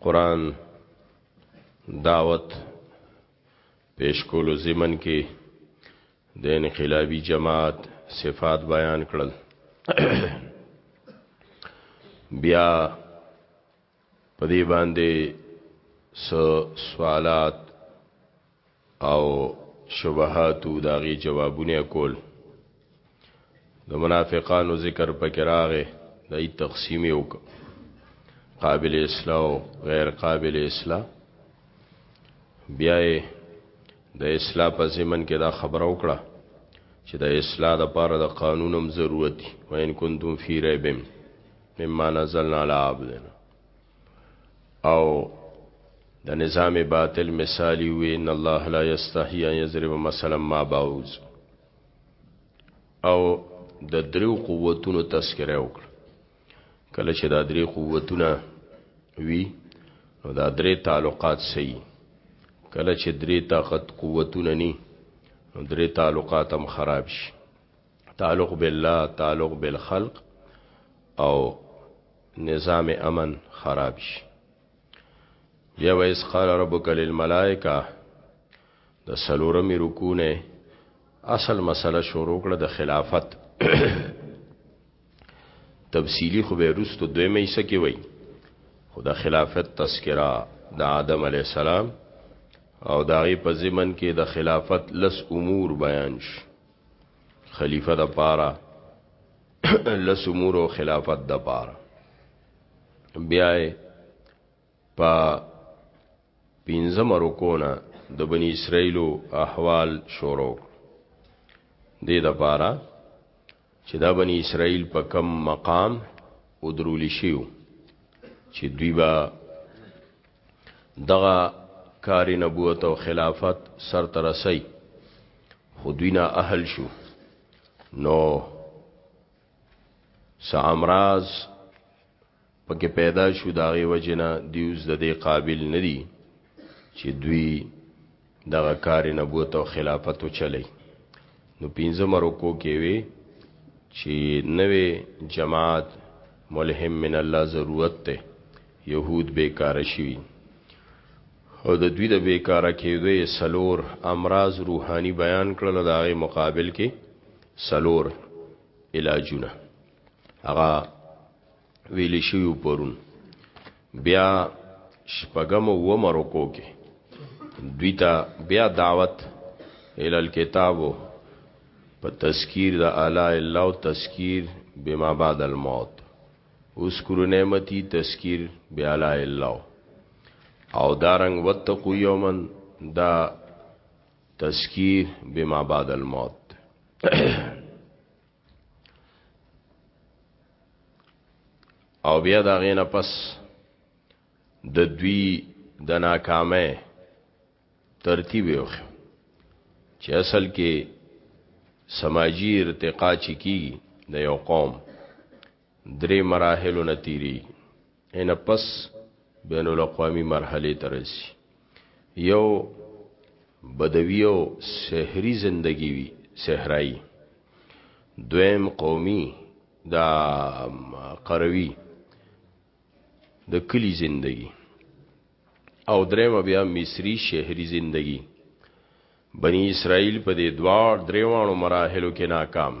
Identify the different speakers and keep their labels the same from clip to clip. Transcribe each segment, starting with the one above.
Speaker 1: قرآن دعوت پیش کولو زمن کې د انقلابي جماعت صفات بیان کړل بیا په دې باندې سوالات او شبهاتو داغي جوابونه کول د منافقانو ذکر پکې راغې د ای تقسیم یو قابل اصلاح او غیر قابل اصلاح بیا د اصلاح په زمن کې دا خبره وکړه چې د اصلاح لپاره د قانونم ضرورت دی وین کنتم فی ریبم مما نزلنا علی عبدنا او د نظام باطل مثالی وی ان الله لا یستحی ان یضرب مثلا ما باوز او د دریو قوتونو تذکره وکړه کله چې دا درې قوتونه وی نو دا درې تعلقات سي کله چې درې طاقت قوتونه ني نو درې تعلقات هم خراب شي تعلق بالله تعلق بالخلق او نظام امن خراب شي بیا وایس قال ربک للملائکه د سلورمې رکونه اصل مسله شروع کړه د خلافت تفصیلی خو به رستو دوی مې سکی وای خو د خلافت تذکرہ د آدم علی السلام او داغه په زمن کې د خلافت لس امور بیان شي خلیفہ د پاره لس امور او خلافت د پاره بیا په پنځم رکونه د بنی اسرائیلو احوال شروع دې د پاره چې دا بنی اسرائیل په کم مقام او درول شيو چې دوی به دغه کار نبوت او خلافت سر ترسي خودوینا اهل شو نو سامراز پکې پیدا شو داغه وجنه دیوز د دې قابل ندي چې دوی دغه کار نبوت او خلافت وچلی نو پنځمه رکو کې وی چې نوې جماعت ملهم من الله ضرورت ته يهود بیکار شي او د دوی د بیکار کېدوی سلور امراض روحاني بیان کړل دا غي مقابل کې سلور علاجونه هغه ویل شوی پرون بیا شپږم و مرکو کې دوی ته بیا دعوت ال الكتاب په تذکیر د اعلی الله او تذکیر بما بعد الموت اذکر نعمتي تذکیر بیالا الله او دارنګ وتقو یومن دا تذکیر بما بعد الموت او بیا دا غینه پس د دوی د ناکامه ترتیب یو چې اصل کې سماجی ارتقا چکی د یو قوم درې مراحلو نه تیریږي ان پس بین الاقوامی مرحله ته رسی یو بدوی او سحری زندگی وی سحرائی دویم قومی دا قروی د کلی زندگی او دریم بیا مصری شهری زندگی بنی اسرائیل په دې دوار دریوانو مراحلو کې ناکام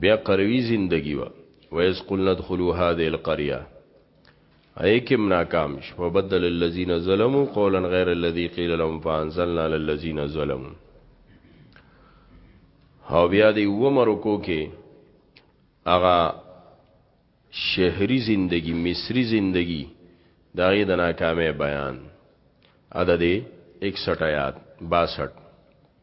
Speaker 1: بیا قروی زندګی وه ویز قلنا ادخلو هذه القریه ای کم ناکام ش په بدل الذين ظلموا قولا غير الذي قيل لهم فانزلنا للذين ظلموا او بیا دی و مرکو کې اغا شهری زندگی مصری زندگی داغی دناکامه بیان عدد 61 آیات 62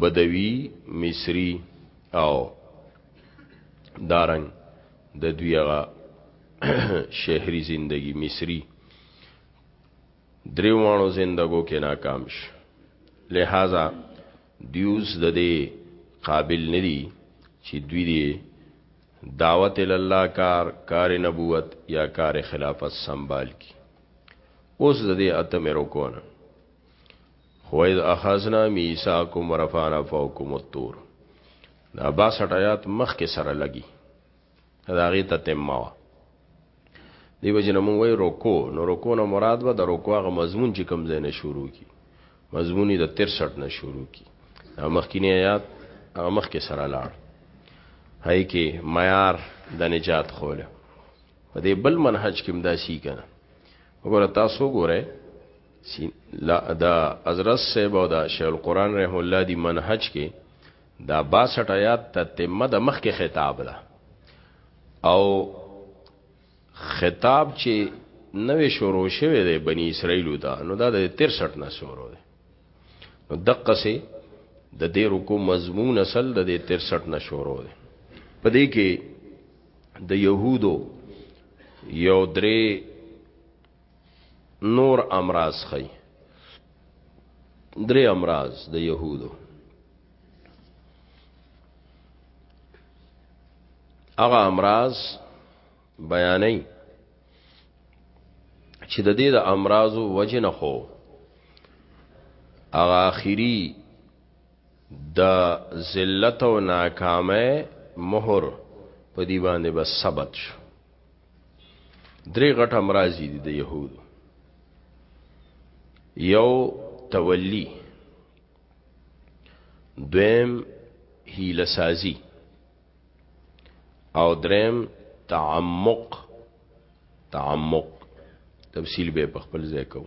Speaker 1: بدوی مصری او دارنګ د دا دوی هغه شهري زندگی مصری دریوانو زندګو کې ناکام شو لہذا دیوس د دې قابل ندي چې دوی دې دعوت الله کار کار نبوت یا کار خلافت سنبال کی اوس د دې اتم رکونه خو اذ اخذنا میثاقکم ورفعنا فوقکم الطور دا 62 آیات مخکې سره لګي دا غي ته تمه وا دی وجنه مونږ وای رکو نو رکو نه مراد به د رکو هغه مضمون چې کوم ځای نه شروع کی مضمونی د 63 نه شروع کی دا مخکینی آیات هغه مخکې سره لاړ هاي کې معیار د نجات خوله په دې بل منهج کې مداسي کنه وګوره تاسو ګوره لا دا حضرت صاحب او دا شیخ القران رحم الله دی منهج کې دا 62 آیات ته تمه د مخ کې خطاب ده او خطاب چې نوې شروع شوه د بنی اسرائیل دا نو دا د 63 نه شروع ده نو دقه سي د دې رکو مضمون اصل د 63 نه شروع ده په دې کې د يهودو یو درې نور امراض خي درې امراض د يهودو هغه امراض بیانې چې د دې د امراضو وجه نه خو هغه اخیری د ذلت او ناکامه مہر په دی باندې بس ثبت شو درې غټ امراضي دي د يهودو یو تولی دویم هیله سازی او دریم تعمق تعمق تفصیل به په خپل ځای کوم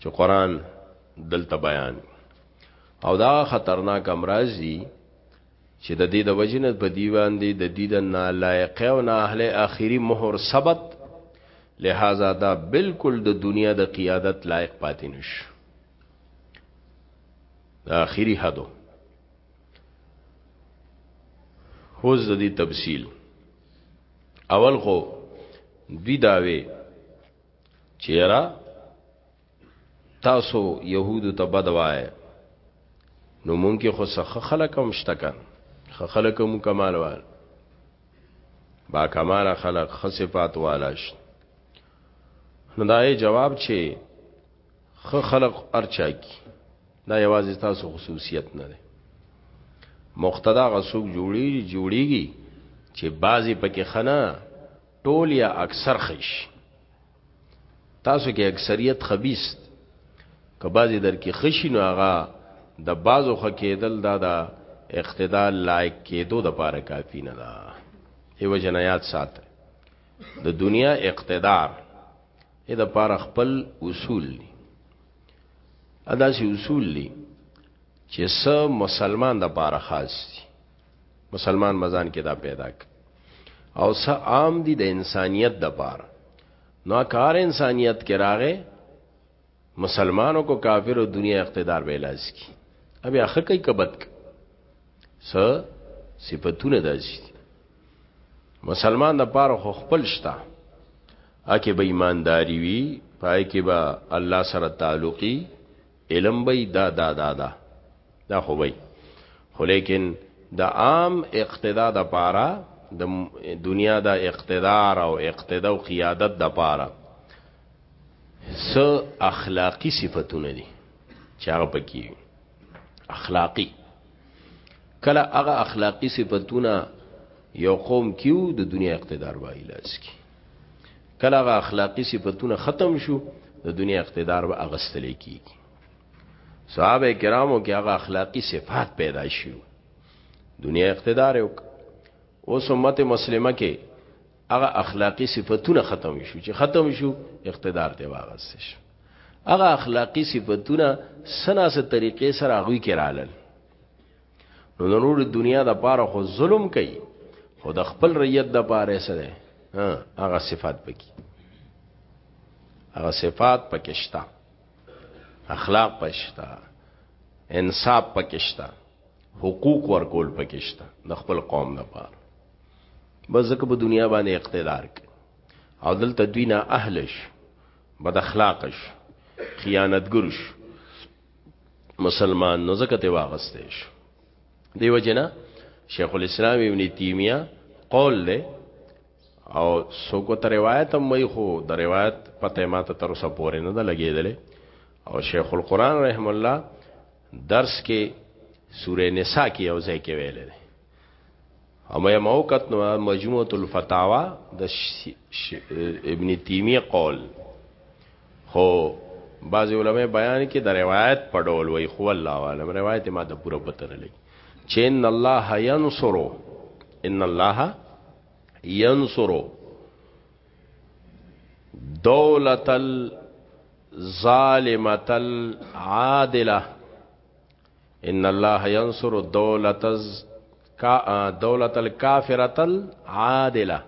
Speaker 1: چې قران دلته بیان او دا خطرناک امراض دي چې د دې د وجنه په دیوان دي د دې د نالایق او نه اهل اخیری مہر ثبت لہذا دا بالکل د دنیا د قیادت لایق پاتې نشو د اخیری حدو هوز د دې تفصیل اول خو دوی داوي چیرا تاسو يهودو ته بدوای نو مونږ کې خو څخه خلک هم شته کن خلک هم کمال وال با کمال خلک خصفات والاش نو دا یې جواب چې خ خلق ارچا کی دا یوازې تاسو خصوصیت نه ده مقتدا غسوک جوړی جوړیږي چې بعضی پکې خنا ټول یا اکثر خیش تاسو کې اکثریت خبيست که بعضی در کې خشي نو هغه د بعضو خ کېدل دا د اقتدار لایق کېدو د پاره کافی نه ده ایو جنایات سات د دنیا اقتدار اې د پاره خپل اصول دي ادا سي اصول دي چې سم مسلمان د پاره خاص دي مسلمان مزان کې دا پیدا ک او س عام دي د انسانيت د پار نو کار انسانيت کې راغې مسلمانو کو کافر او دنیا اقتدار به لاس کی اب اخه کوي کبد س صفاتونه داسي مسلمان د پاره خو خپل شتا اکه به ایمانداری وی پای کې به الله سره تعلقي علم بی دا دا دا دا دا خو بی خو لیکن د عام اقتدا د پاره د دنیا د اقتدار او اقتدا او قیادت د پاره س اخلاقی صفاتونه دي چې هغه پکې اخلاقی کله هغه اخلاقی صفاتونه یو قوم کیو د دنیا اقتدار وایلاس کی کله هغه اخلاقی صفاتونه ختم شو د دنیا اقتدار به اغستل کیږي صحابه کرامو کې هغه اخلاقی صفات پیدا شي دنیا اقتدار یو اوس امت مسلمه کې هغه اخلاقی صفاتونه ختم شو چې ختم شو اقتدار دی واغست شو هغه اخلاقی صفاتونه سناسه طریقې سره غوي کې رالل نو د نور دنیا د پاره خو ظلم کوي خو د خپل ریت د پاره سره ها هغه صفات پکې هغه صفات پکې شتا اخلاق پکې شتا انصاف پکې شتا حقوق ورکول پکې شتا د خپل قوم د پاره بس ځکه په دنیا باندې اقتدار کوي او دلته دوی نه اهلش بد اخلاقش خیانتګرش مسلمان نو زکه ته واغستې شو دیو جنا شیخ الاسلام ابن تیمیه قول له او سوکو ته روایت هم وای خو د روایت پته ماته تر اوسه پورې نه ده لګېدلې او شیخ القرآن رحم الله درس کې سورې نساء کې او ځای کې ویلې اما یې موقت نو مجموعه الفتاوا د ابن تیمیه قول خو بعض علماء بیان کې د روایت په ډول وي خو الله عالم روایت ما د پوره پته نه لګي چې ان الله ينصر ان الله ينصر دولت الظالمه العادله ان الله ينصر الدولة دولة الكافرة العادلة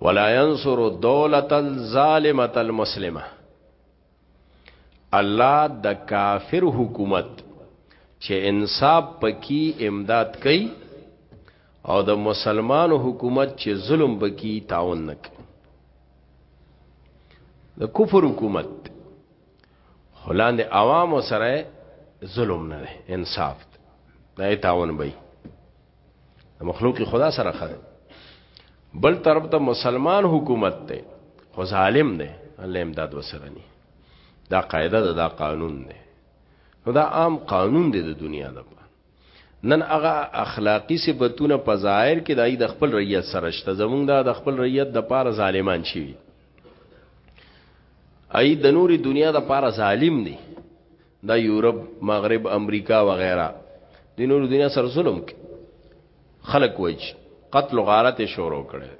Speaker 1: ولا ينصر الدولة الظالمة المسلمة الله د کافر حکومت چې انصاف پکې امداد کوي او د مسلمانو حکومت چې ظلم پکې تعاون نک د کفر حکومت خلاند عوام سره ظلم نه دی انصاف دی تعاون به مخلوق خدا سره خره بل طرف ته مسلمان حکومت ته خو ظالم دی الله امداد وسره ني دا قاعده ده دا قانون دی نو دا عام قانون دی د دنیا لپاره نن هغه اخلاقی صفاتونه په ظاهر کې دای د خپل ریت سره شته زمونږ دا د خپل ریت د پاره ظالمان شي ای د نوري دنیا د پاره ظالم دي دا یورپ مغرب امریکا وغیرہ د نورو دنیا سره ظلم کې خلق وج قتل غارت شروع کړي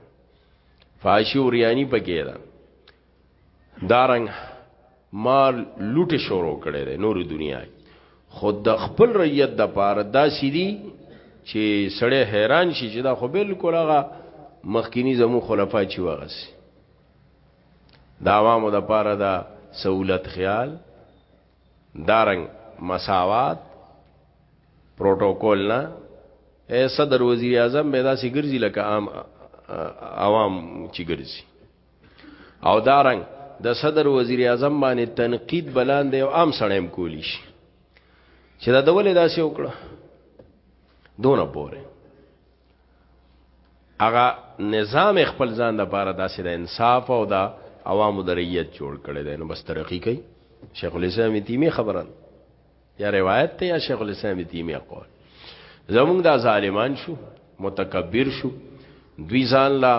Speaker 1: فاشي اوریانی پکې ده دارنګ ما لوټه شروع کړي ده نور دنیا خود د خپل ریت د پاره دا سیدی چې سړی حیران شي چې دا خو بالکل هغه مخکینی زمو خلفا چې وغس دا عوامو د پاره دا سہولت خیال دارنګ مساوات پروتوکول نه اے صدر وزیر اعظم به دا سی ګرځي لکه عام عوام چې ګرځي او دارنګ د دا صدر وزیر اعظم باندې تنقید بلاندې او عام سړیم کولی شي چې دا ډول داسې وکړه دونه پوره هغه نظام خپل ځان د پاره داسې د انصاف او د عوامو د ریت جوړ کړي دی نو بس ترقی کوي شیخ الاسلام تیمی خبره یا روایت ته یا شیخ الاسلام تیمی قول زمونږ دا ظالمان شو متکبر شو دوی ځان لا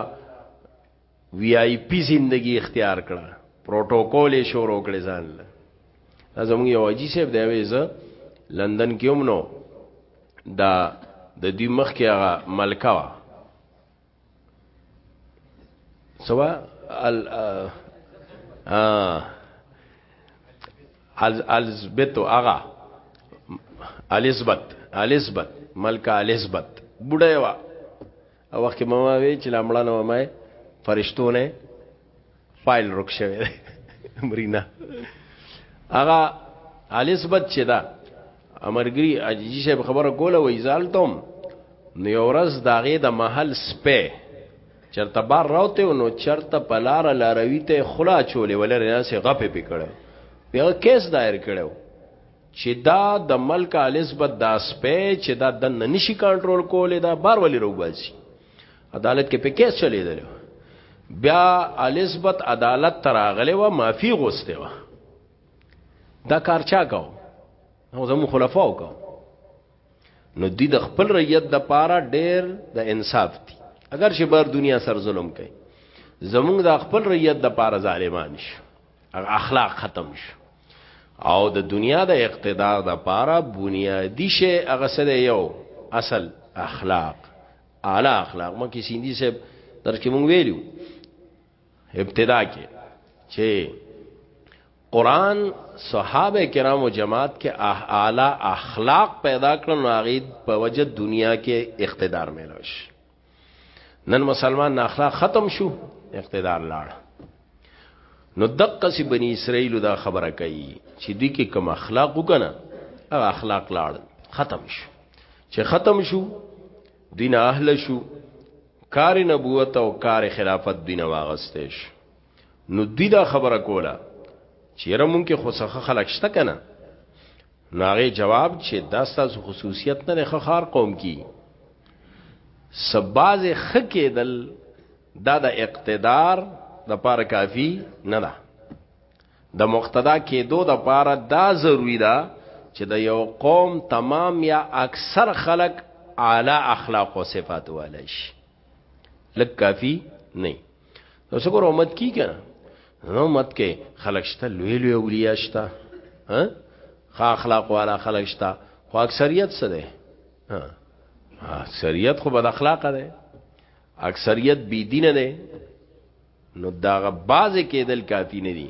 Speaker 1: وی آی پی زندگی اختیار کړه پروتوکول یې شروع کړی ځان له زموږ یو اجي صاحب دی وې زه لندن کې هم نو دا د دې مخ کې هغه ملکه وا سوا ال از الزبت هغه الزبت الزبت ملکه الزبت بډای وا او وخت کې مما وی چې لامړه نو ما فرشتو نه فایل رک شوی دی امرینا هغه الزبت چې دا امرګری اجی شه خبره کوله وای زالتم نو یو ورځ داغه د محل سپه چرته بار راوته نو چرته پلار لاروی ته خلا چولې ولر نه سي غپې پکړه بیا کیس دایر کړو چی دا د ملک الزبت دا سپی چی دا دنه نشي کنټرول کولې دا بار ولی روباسي عدالت کې په کیس چلی دی بیا الزبت عدالت تراغله و معافي غوسته و دا کار چا کاو نو زمو خلفاو کاو نو دی د خپل ریت د پاره ډیر د انصاف دي اگر شي بار دنیا سر ظلم کوي زمونږ د خپل ریت د پاره ظالمان شي اخلاق ختم شو او د دنیا د اقتدار د پاره بنیادی شی هغه سره یو اصل اخلاق اعلی اخلاق مکه سیندی صاحب در کې مونږ ویلو ابتدا کې چې قران صحابه کرامو جماعت کې اعلی اخلاق پیدا کړل نو هغه په وجه دنیا کې اقتدار ملوش نن مسلمان نه اخلاق ختم شو اقتدار لاړ نو دقه سی بنی اسرائیل دا خبره کوي چې دوی کې کوم اخلاق وکنه هغه اخلاق لاړ ختم شو چې ختم شو دین اهل شو کار نبوت او کار خلافت دین واغستې شو نو دوی دا خبره کوله چیرې مونږ کې خو څخه خلک شته کنه نو هغه جواب چې دا ستاسو خصوصیت نه ښه خار قوم کی سباز خکېدل دا د اقتدار د پاره کافی نه ده د مقتدا کېدو د پاره دا ضروری ده چې د یو قوم تمام یا اکثر خلک اعلی اخلاق او صفات والي شي لکه کافی نه نو څنګه امت کی کنه نو امت کې خلک شته لوی لوی اولیاء شته ها خا اخلاق والا خلک شته خو اکثریت څه ده ها اکثریت خو بد اخلاق ده اکثریت بی دین ده نو داغه بازه کېدل کافی نه دي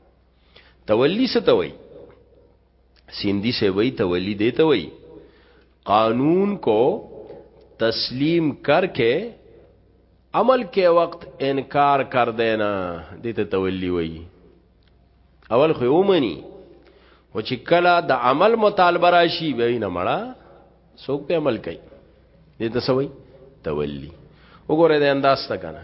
Speaker 1: تولی څه ته وای سیندی سے وای تولی دی ته وای قانون کو تسلیم کر کے عمل کے وقت انکار کر دینا دیتا تولی وی اول خو اومنی و چې کله د عمل مطالبه راشي به نه مړه څوک په عمل کوي دې ته سوي تولی وګوره د انداز ته کنه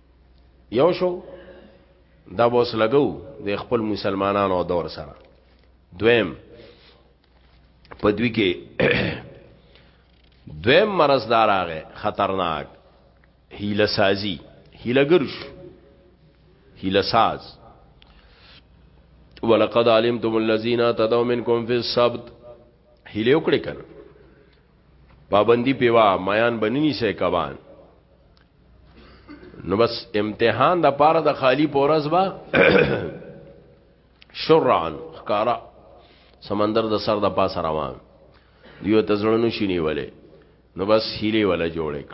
Speaker 1: یو شو دا بوس لګو د خپل مسلمانانو دور سره دویم په دوی کې دویم مرض دار هغه خطرناک هیله سازی هیله ګرش هیله ساز ولقد علمتم الذين تدعوا منكم في السبت هیله وکړي کنه پابندی پیوا میان بننی سه کبان نو بس امتحان د پاره د خالی پورز با شرعن خکارا سمندر د سر د پاس روان دیو تزړنو شینی ولی نو بس هیلی ولا جوړک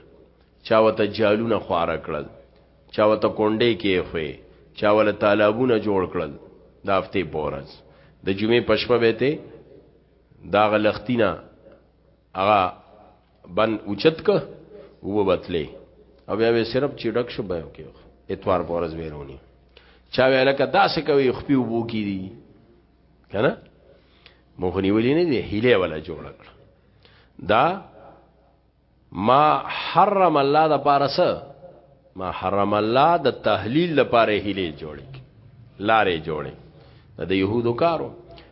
Speaker 1: چا وته جالونه خواره کړل چا وته کونډې کې خوې چا ول طالبونه جوړ کړل د هفته پورز د جمعې پښپه به ته دا غلختینا هغه بن اوچت ک وو بتلې او بیا به صرف چډک شو به کې اتوار پورز ویرونی چا ویل ک داسې کوي خپي وو کی دي کنه مخنی ولې نه دی هیله ولا جوړ کړ دا ما حرم الله د پارس ما حرم الله د تحلیل لپاره هیله جوړی لارې جوړې د يهودو کارو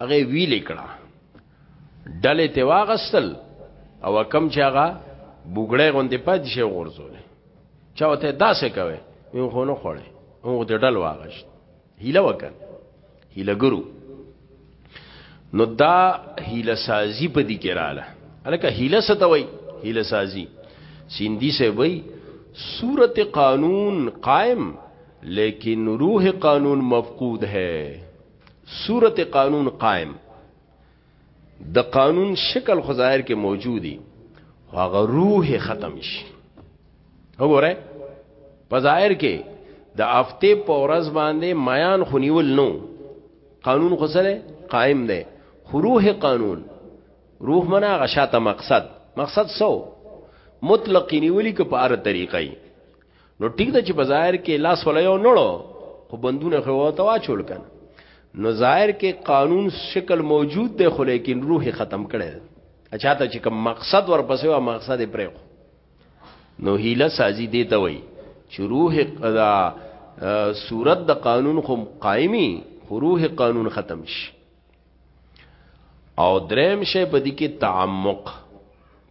Speaker 1: هغه وی لیکړه ډلې ته واغستل او کم چې هغه بوګړې غوندې پاتې شي غورځولې چا وته داسې کوي یو خو نه خوړې هغه د ډل واغشت هیله وکړ هیله ګرو نو دا هیله سازی په دې کې رااله الکه هیله ستوي هیله سازی سیندی سے وای صورت قانون قائم لیکن روح قانون مفقود ہے صورت قانون قائم د قانون شکل خو ظاهر کې موجودی هغه روح ختم شي وګوره په ظاهر کې د هفته په ورځ باندې میان خنیول نو قانون خو سره قائم دی خو روح قانون روح منا غشاته مقصد مقصد سو مطلق نیولی که په ار طریقې نو ټیک ده چې په ظاهر کې لاس ولا یو نړو خو بندونه خو ته واچول کنه نو ظاهر کې قانون شکل موجود دی خو لیکن روح ختم کړي اچھا ته چې کوم مقصد ورپسې وا مقصد پرې نو هیله سازي دی ته وای چې روح قضا صورت د قانون خو قائمي خو روح قانون ختم شي او دریم شی په دې کې تعمق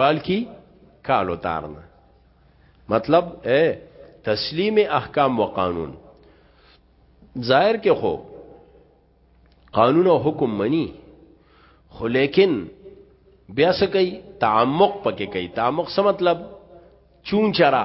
Speaker 1: بالکی کالو تارنه مطلب اے تسلیم احکام و قانون ظاهر کې خو قانون او حکم منی خو لیکن بیا څه کوي تعمق پکې کوي تعمق څه مطلب چون چرا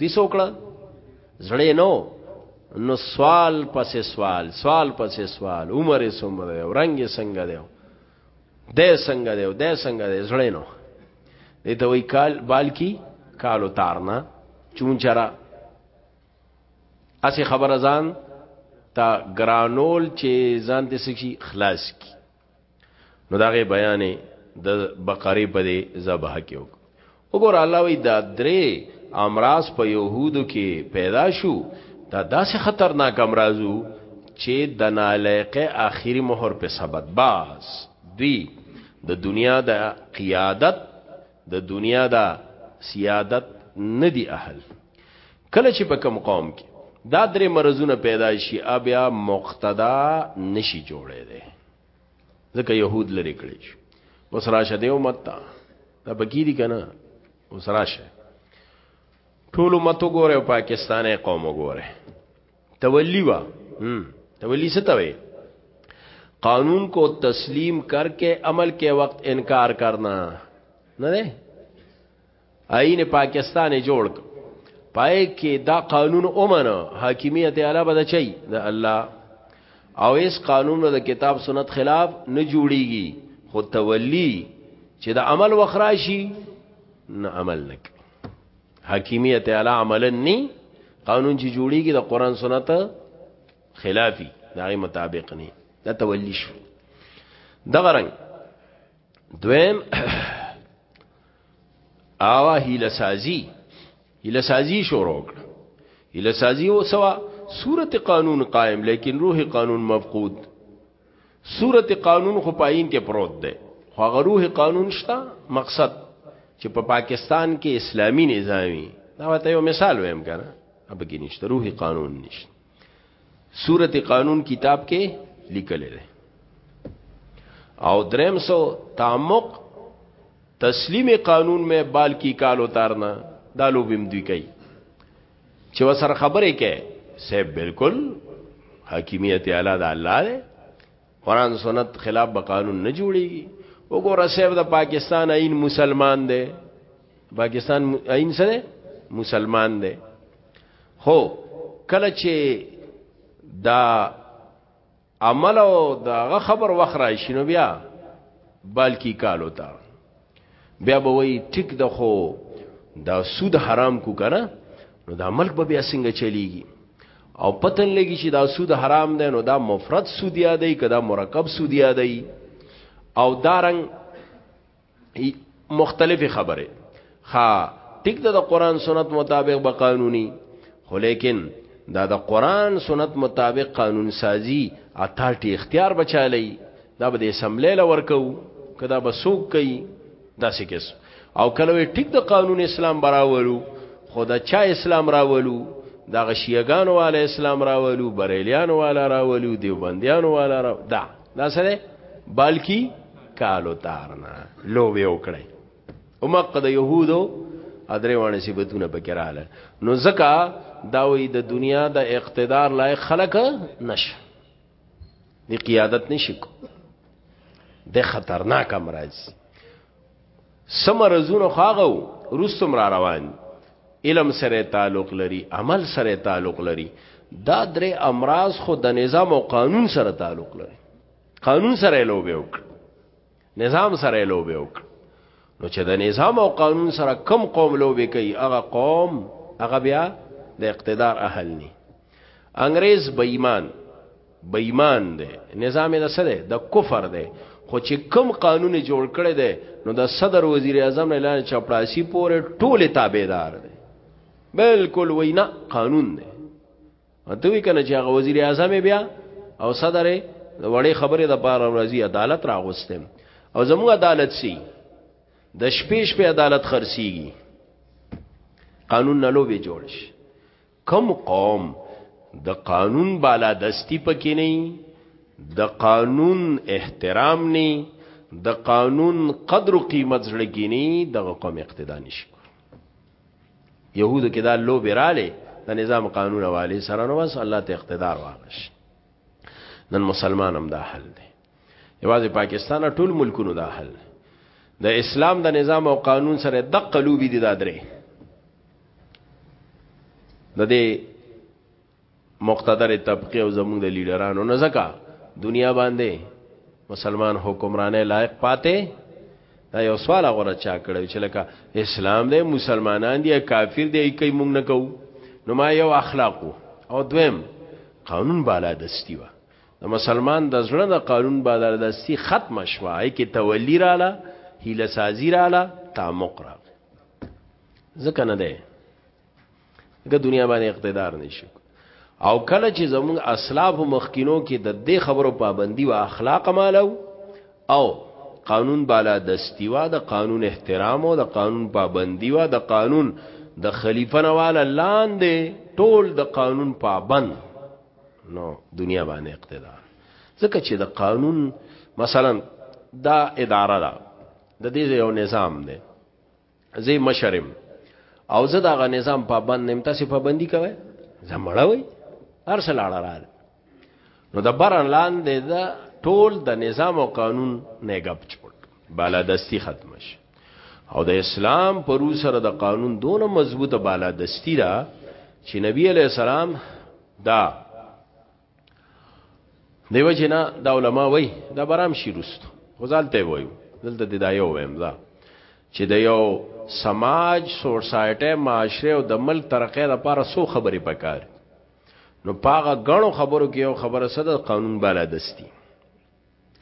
Speaker 1: دي سوکړه زړې نو نو سوال پسې سوال سوال پسې سوال عمر یې څومره دی رنگ یې څنګه دی دی څنګه دی دی څنګه دی زړې نو دې ته وی کال بال کی کالو تارنا چون چرا اسی خبر ازان تا گرانول چې ځان دې سکی خلاص کی نو داغه بیان د بقره په دې ذبح کې وک وګور الله وی دا درې امراض په يهودو کې پیدا شو دا داسې خطرناک امراضو چې د نالایقه آخري مہر په سبب باز دی د دنیا د قیادت د دنیا د سیادت ندی اهل کله چې په کم قوم کې دا درې مرزونه پیدا شي بیا مقتدا نشي جوړې ده ځکه يهود لري کړی شي اوس راشه دی امت ته دا بګی دي کنه اوس راشه ټول امت وګوره او پاکستاني قوم وګوره تولی وا تولی څه ته وي قانون کو تسلیم کر کے عمل کے وقت انکار کرنا نه آئین پاکستان جوړ پای کې دا قانون اومنه حاکمیت اعلی به چي د الله او اس قانون د کتاب سنت خلاف نه جوړیږي خو تولی چې د عمل وخراشي نه عمل نک حاکمیت اعلی عملا ني قانون چې جوړیږي د قران سنت خلافي دغه مطابق ني دا تولی شو دغه رنګ دویم آوا هیله سازی هیله سازی شروع کړ هیله سازی و سوا صورت قانون قائم لیکن روح قانون مفقود صورت قانون خو پاین کې پروت دی خو هغه روح قانون شته مقصد چې په پا پاکستان کې اسلامی نظامی دا وته یو مثال ویم کنه اب کې نشته روح قانون نشته صورت قانون کتاب کې لیکل دي او درم سو تعمق تسلیم قانون میں بال کی کال اتارنا دالو بیم دوی کوي چې وسره خبرې کوي سه بالکل حکیمیت اعلی د الله دی قران سنت خلاف به قانون نه جوړیږي وګوره صاحب د پاکستان عین مسلمان دی پاکستان عین سره مسلمان دی خو کله چې دا عمل او دا خبر وخرای شنو بیا بلکی کالو تا بیا به وای ټیک د خو دا سود حرام کو کنه نو دا ملک به بیا څنګه چلیږي او پتن لګی چې دا سود حرام دی نو دا مفرد سود یادای کدا مرکب سود یادای او دارنګ مختلف خبره ها ټیک د قران سنت مطابق به قانوني خو لیکن دا د قران سنت مطابق قانون سازی اتارټي اختیار بچالي دا به د اسمبلی لور کو کدا به سوق کوي دا سکس او کله ټیک د قانون اسلام براولو خدا چا اسلام راولو دا غشیګان والا اسلام راولو بریلیان والا راولو دیوبندیان والا را دا دا سره بالکی کالو تارنا لو وی وکړي او مکه د يهودو ادرې وانه صفاتونه پکې رااله نو زکا دا وی د دنیا د اقتدار لای خلق نش دی قیادت نشکو د خطرناک امراض سمرزونه خاغو رستم را روان علم سره تعلق لري عمل سره تعلق لري دا درې امراض خو د نظام او قانون سره تعلق لري قانون سره لوبه وکړه نظام سره لوبه وک نو چې د نظام او قانون سره کم قوم لوبه کوي هغه قوم هغه بیا د اقتدار اهل ني انګريز بېمان بېمان دی نظام یې سره د کفر دی خو چې کم قانون جوړ کړي دی نو د صدر وزیر اعظم نه لاندې چپړاسي پورې ټوله تابعدار دی بالکل وینا قانون دی ته وی کنه چې هغه وزیر اعظم بیا او صدر د وړې خبرې د بار راځي عدالت راغوستم او زموږ عدالت سي د شپې شپې عدالت خرسيږي قانون نه لوبي جوړ شي کم قوم د قانون بالا دستی پکې نه د قانون احترام نه د قانون قدر و قیمت زړګینی دغه قوم اقتدا نشي يهودو کې دا لوبې رالې د نظام قانون والي سره نو بس الله ته اقتدار واغش نن مسلمان هم دا حل دی یوازې پاکستان ټول ملکونو دا حل د اسلام د نظام او قانون سره د قلوبي دي دا درې د دې مقتدر طبقه او زموږ د لیډرانو نه زکا دنیا باندې مسلمان حکمرانه لایق پاتې دا یو سوال غوړه چا کړو چې لکه اسلام دی مسلمانان دی کافر دی کوي مونږ نه کوو نو ما یو اخلاق او دویم قانون بالا دستی و د مسلمان د زړه د قانون بالا دستی ختم شوه ای کې تولی رااله هیله سازی رااله تعمق را ځکه نه دی که دنیا باندې اقتدار نشي او کله چې زموږ اسلاف مخکینو کې د دې خبرو پابندي او اخلاق مالو او قانون بالا دستی وا د قانون احترام او د قانون پابندی وا د قانون د خلیفہ نواله لاندې ټول د قانون پابند نو دنیا باندې اقتدار ځکه چې د قانون مثلا دا اداره ده د دې یو نظام دی زه مشرم او زه دغه نظام پابند نیم تاسو پابندي کوئ زمړوي هر څه لاړه رااله نو د برن لاندې دا ټول د نظام او قانون نه غب چوټ بالادستی ختم شي او د اسلام پر سره د قانون دونه مضبوطه بالادستی را چې نبی علی السلام دا دیو جنا دا علما وای دا برام شي رست غزال ته وایو دلته د دایو ویم دا چې د یو سماج سوسایټي معاشره او د ملک ترقې لپاره سو خبرې پکار نو پاغه غنو خبرو کې یو خبره سره قانون بالا دستی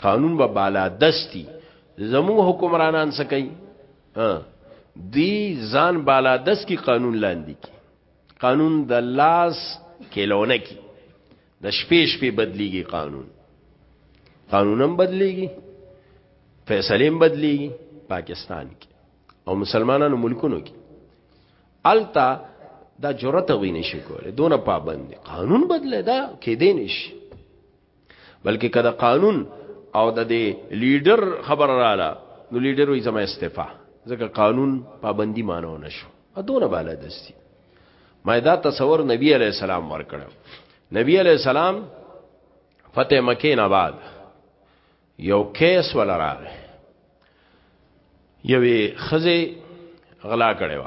Speaker 1: قانون به بالا دستی زمو حکمرانان سکی دی ځان بالا دس کی قانون لاندې کی قانون د لاس کلونه کی د شپې شپې بدلیږي قانون قانونم بدلیږي فیصلې بدلیږي پاکستان کې او مسلمانانو ملکونو کې التا دا جرأت ویني شي کوله دونه پابند قانون بدله دا کې دینش بلکې کله قانون او د دې لیډر خبر رااله نو لیډر وي زما استعفا ځکه قانون پابندي مانو نشو ادونه بالا دستی ما دا تصور نبی علی السلام ورکړ نبی علی السلام فتح مکه نه بعد یو کیس ولا راغی یوې خزه غلا کړې و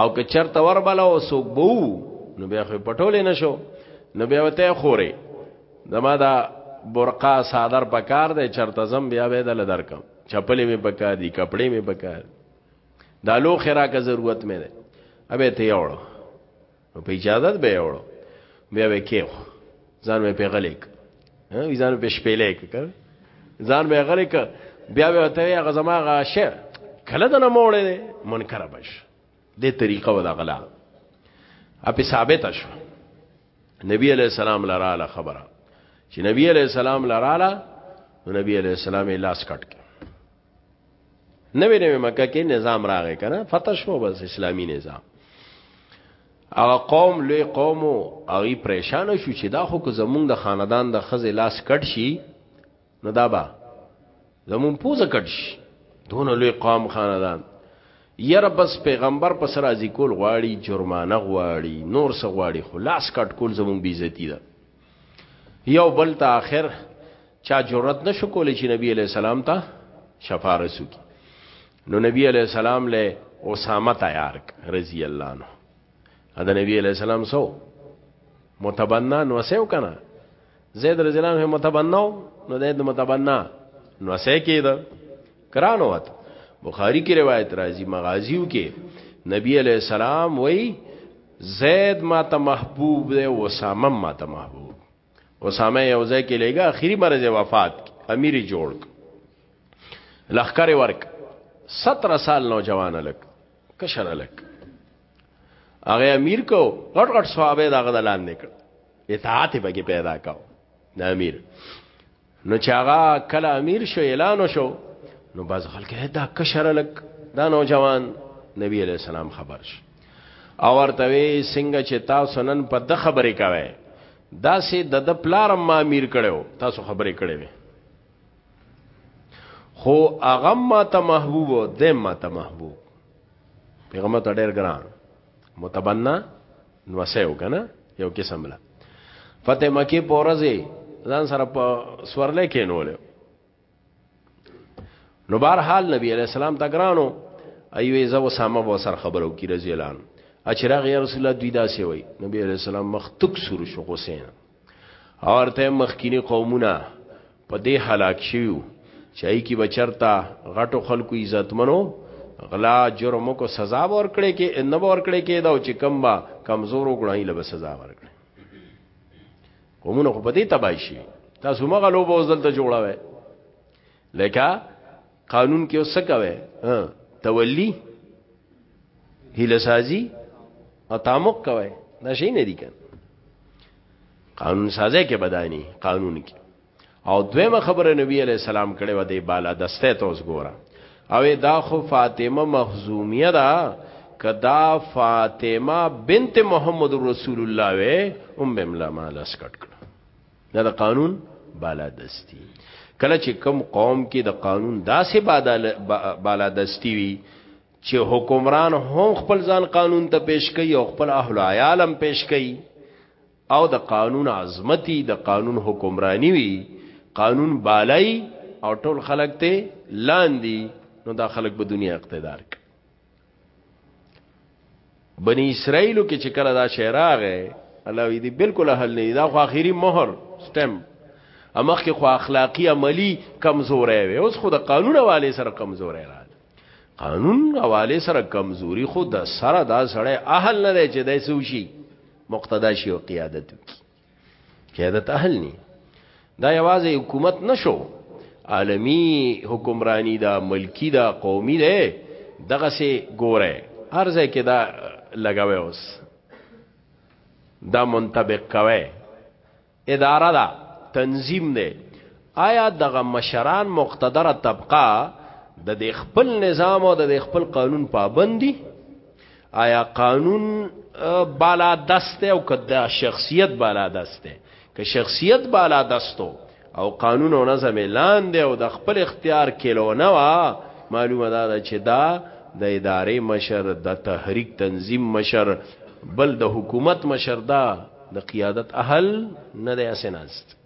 Speaker 1: او که چرته ور بل او سوق بو نو بیا خو پټول نه شو نو بیا وته خوري زما دا برقا صادر پکار دی چرته زم بیا به دل درکم چپلې می پکار دي کپڑے می پکار دا لو خیره کا ضرورت مې ده ابه ته یوړو نو په اجازه به یې وړو بیا به کېو ځان به په غلیک ها ځان به شپېلې کړ ځان به غلیک بیا به ته هغه زما غاشه کله د نه موړې ده منکر بش دې طریقه ولا غلا اپی ثابت شو نبی علیہ السلام لراله خبره چې نبی علیہ السلام لراله نبی علیہ السلام لاس کټ نوې نوې مکه کې نظام راغی کنه فتح شو بس اسلامی نظام هغه قوم لوی قوم او ای پریشان شو چې دا خو که زمونږ د خاندان د خزې لاس کټ شي نو دا با زمون پوزه کټ شي دون لوی قوم خاندان یره بس پیغمبر پس راځي کول غواړي جرمانه غواړي نور څه غواړي خلاص کټ کول زمون بیزتی ده یو بل ته آخر چا جرأت نشو کولی چې نبی علیہ السلام ته شفارس وکړي نو نبی علیہ السلام له اسامه تیار رضی الله عنه دا نبی علیہ السلام سو متبنا نو سیو کنه زید رضی الله عنه متبنا نو د متبنا نو سې کېده کرانو وت بخاری کی روایت راځي مغازیو کې نبی علی السلام وای زید ما ته محبوب دی او اسامه ما ته محبوب اسامه یو ځای کې لګا اخیری مرز وفات امیر جوړ لخر ورک 17 سال نوجوان لک کشر لک هغه امیر کو غټ غټ صحابه دا غدلان نکړ اطاعت به پیدا کاو د امیر نو چې هغه کله امیر شو اعلان شو نو باز خلک دا کشر لک دا نوجوان نبی علیہ السلام خبر شو او ورته وی څنګه چې تاسو نن په د خبرې کوي دا سه د د پلار ما امیر کړو تاسو خبرې کړې وي خو هغه ما ته محبوب او د ما ته محبوب پیغمبر ته ډېر ګران متبنا نوسه یو کنه یو قسم لا فتح مکی پورزه ځان سره په سورلې کې نول نو بهر حال نبی علیہ السلام تا ګرانو ایوې زو اسامه بو سر خبرو کی رضی الله عنه اچراغ یا رسول الله دوی دا سی وای نبی علیہ السلام مخ تک سور شو حسین اورته مخکینی قومونه په دې هلاک شیو چای کی بچرتا غټو خلکو عزتمنو غلا جرم کو سزا ور کړې کې ان ور کړې کې دا چې کم با کمزور وګړای له سزا ور کړې قومونه په دې تبای شي تاسو مغه لو بوز دلته جوړاوه لکه قانون کې وسکوي تولی هله سازي او تامق کوي دا شي نه دي کن قانون سازه کې بدانی قانون کې او دویمه خبره نبی علی السلام کړي و دی بالا دسته ته اوس ګوره او دا خو فاطمه مخزومیه ده کدا فاطمه بنت محمد رسول الله و ام بملا مال اسکټ کړه دا د قانون بالا دستی کله چې کم قوم کې د قانون داسې بالا دستی وي چې حکمران هم خپل ځان قانون ته پیش کوي او خپل اهل عیالم پیش کوي او د قانون عظمتي د قانون حکمرانی وي قانون بالای او ټول خلک ته لاندې نو دا خلک په دنیا اقتدار کوي بنی اسرائیلو کې چې کله دا شعر راغې الله وی دی بالکل حل نه دا خو اخیری مہر سٹم امخ کې خو اخلاقی عملی کمزورې وي اوس خو د قانون والے سره کمزورې راځي قانون حواله سره کمزوري خو د سره دا سړی اهل نه دی چې دای سوشي مقتدا شي او قیادت وکړي قیادت اهل نه دا یوازې حکومت نشو عالمی حکمرانی دا ملکی دا قومی ده دغه سي ګوره ارزه کې دا لګاوي اوس دا منطبق کوي اداره ده تنظیم دی آیا دغه مشران مقتدره طبقه د دې خپل نظام او د دې خپل قانون پابند دي آیا قانون بالا دسته او کدا شخصیت بالا دسته که شخصیت بالا دستو او قانون او نظم اعلان دی او د خپل اختیار کېلو نه وا معلومه ده چې دا د ادارې مشر د تحریک تنظیم مشر بل د حکومت مشر دا د قیادت اهل نه دی اسناست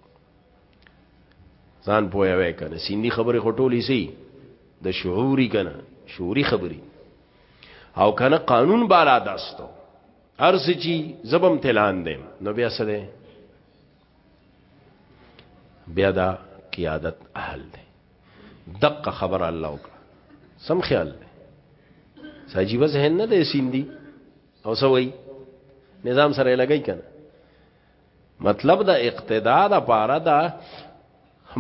Speaker 1: ځان پوهه وای کنه سیندی خبره خټولې سي د شعوري کنه شعوري خبري او کنه قانون بالا داستو ارز چی زبم تلان دیم نو بیا سره بیا دا قیادت اهل دی دقه خبر الله وکړه سم خیال دی ساجیبه ذهن نه دی سیندی او سوي نظام سره لګی کنه مطلب د اقتدا د پاره دا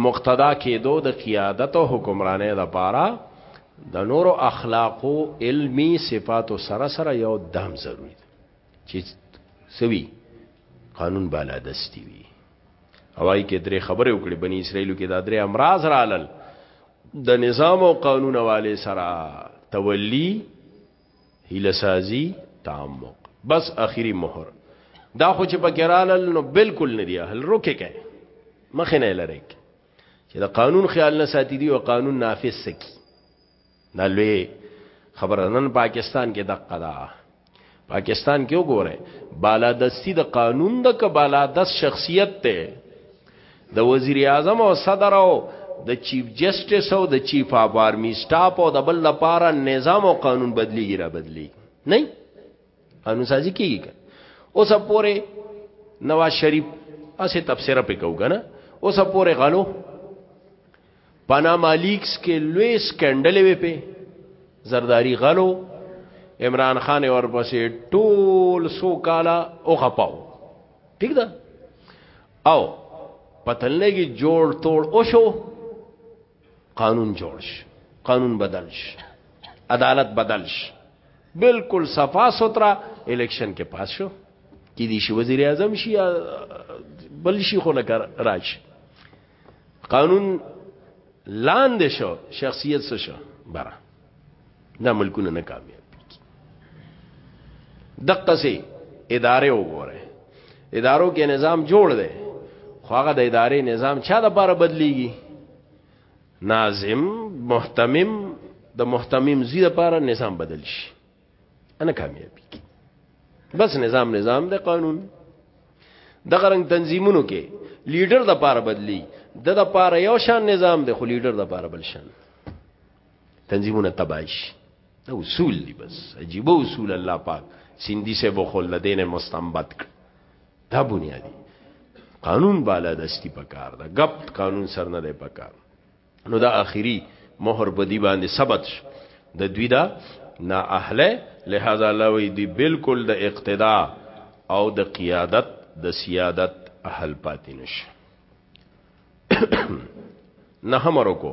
Speaker 1: مقتدا کېدو د قیادت او حکمرانۍ د پاره د نورو اخلاقو علمی صفاتو سره سره یو دام ضروری دی چې سوي قانون بالا دستی وي اوای کې درې خبرې وکړې بنی اسرائیلو کې دا درې امراض رالل د نظام او قانون والے سره تولی هیله سازی تعمق بس اخیری مهر دا خو چې پکرال نو بالکل نه دی هل روکه کې مخ نه لری چې دا قانون خیال نه ساتي دی او قانون نافذ سکی دا لوی خبره نن پاکستان کې دقه دا پاکستان کې وګوره بالادستی د قانون د ک بالادست شخصیت ته د وزیر اعظم او صدر او د چیف جسټس او د چیف اف آرمی سټاف او د بل لپاره نظام او قانون بدلیږي را بدلی نه قانون سازي کیږي اوس پورې نواز شریف اسه تفسیر پې کوګا نه اوس پورې غلو پاناما لیکس کې لوی سکندل وی په زرداری غلو عمران خان اور پسې ټول سو کالا او خپاو ٹھیک ده او پتلنګي جوړ توړ او شو قانون جوړ شي قانون بدل شي عدالت بدل شي بالکل صفا سوترا الیکشن کې پاس شو کې دي شي وزیر اعظم شي بل شي خو لکه راشي قانون لاندې شو شخصیت څه شو برا دا ملکونه نه کامیاب دقه سي اداره وګوره ادارو کې نظام جوړ دی خو هغه د ادارې نظام چا د پاره بدليږي ناظم محتمم د محتمم زی د پاره نظام بدل شي انا کامیابی کی بس نظام نظام د قانون د غرنګ تنظیمونو کې لیډر د پاره بدلی د د پاره یو شان نظام د خو لیډر د پاره بل شان تنظیمونه تباش دا اصول دی بس عجیب اصول الله پاک سیندی سے بخول لدین مستنبت کړ دا بنیادی قانون بالا دستی پکار دا غب قانون سر نه دی پکار نو دا اخیری مہر بدی باندې ثبت شو د دوی دا نا اهله لہذا الله وی دی بالکل د اقتدا او د قیادت د سیادت اهل پاتینش نه همرو کو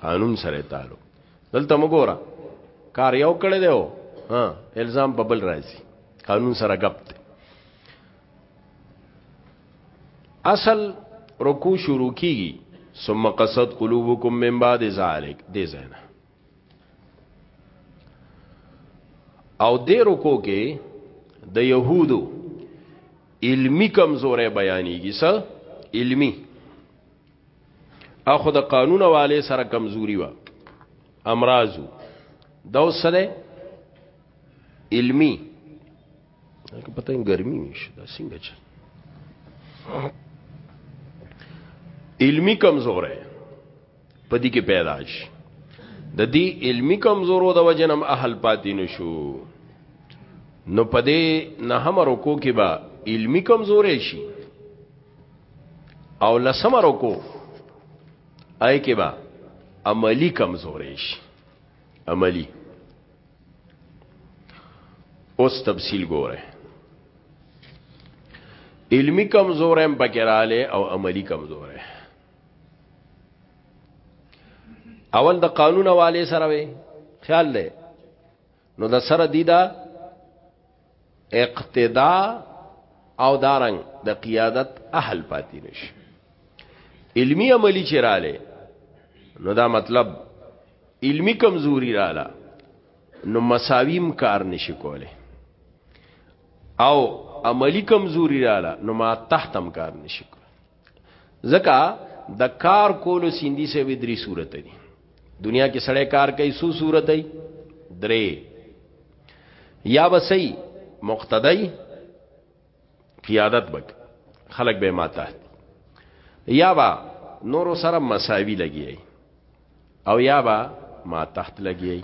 Speaker 1: قانون سره تعلق دلته مګوره کار یو کړی دی ها الزام په بل راځي قانون سره غپ دی اصل رکوع شروع کیږي ثم قصد قلوبکم من بعد ذلک دې زینا او دې رکوع کې د يهودو علمی کمزورې بیانېږي څه علمی اخو د قانون والے سره کمزوري و امراضو دا وسره علمی که پته یې ګرمي نشي دا څنګه چل علمی کمزورې پدې کې پیدا شي د دې علمی کمزورو د وجنم اهل پاتې نشو نو پدې نه هم رکو کې با علمی کمزورې شي او لسم رکو آی کې با عملی کمزورې شي عملی اوس تفصیل ګوره علمی کمزورې هم پکراله او عملی کمزورې اول د قانون والے سره وي خیال لې نو د سره دیدا اقتدا او دارنګ د دا قیادت اهل پاتې نشي علمی عملی چراله نو دا مطلب علمی کمزوری رااله نو مساویم کار نشي کوله او عملی کمزوری رااله نو ما تحتم کار نشي کوله ځکه د کار کولو سیندی سه وی درې صورت دي دنیا کې سړی کار کوي سو صورت دی درې یا بسئی مقتدی قیادت بک خلق به ما تحت یا با نور سره مساوی لګی او یا با ما تحت لګی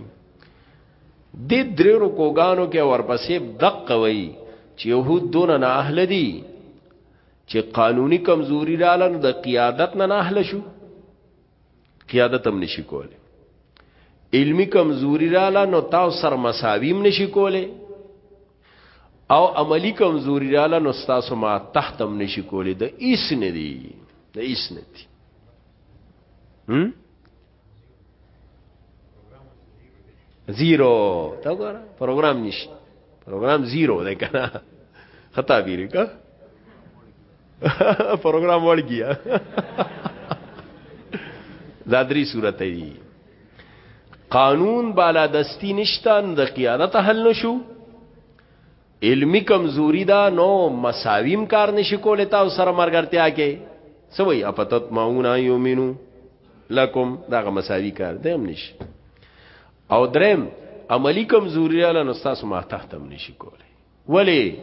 Speaker 1: د درې رکوګانو کې ورپسې دقه وای چې يهود دون نه اهل دي چې قانوني کمزوري رااله نو د قیادت نه ناهله شو قیادت هم نشي کوله علمی کمزوري رااله نو تاسو سر مساویم نشي کوله او عملی کمزوري رااله نو تاسو ما تحت هم نشي کوله د ایس نه دی د ایس نه دی هم زیرو تا ګوره پروګرام نشته پروګرام زیرو ده کنه خطا بیره کا پروګرام وړ گیا دا درې صورت دی قانون بالا دستی نشته د قیادت حل نشو علمی کمزوری دا نو مساویم کار نشی کولی تاو سر مرگرتیا که سوئی اپتت ماونا یومینو لکم دا غا مساوی کار دیم نشی او درم عملی کمزوری را نستاسو ما تحتم نشی کولی ولی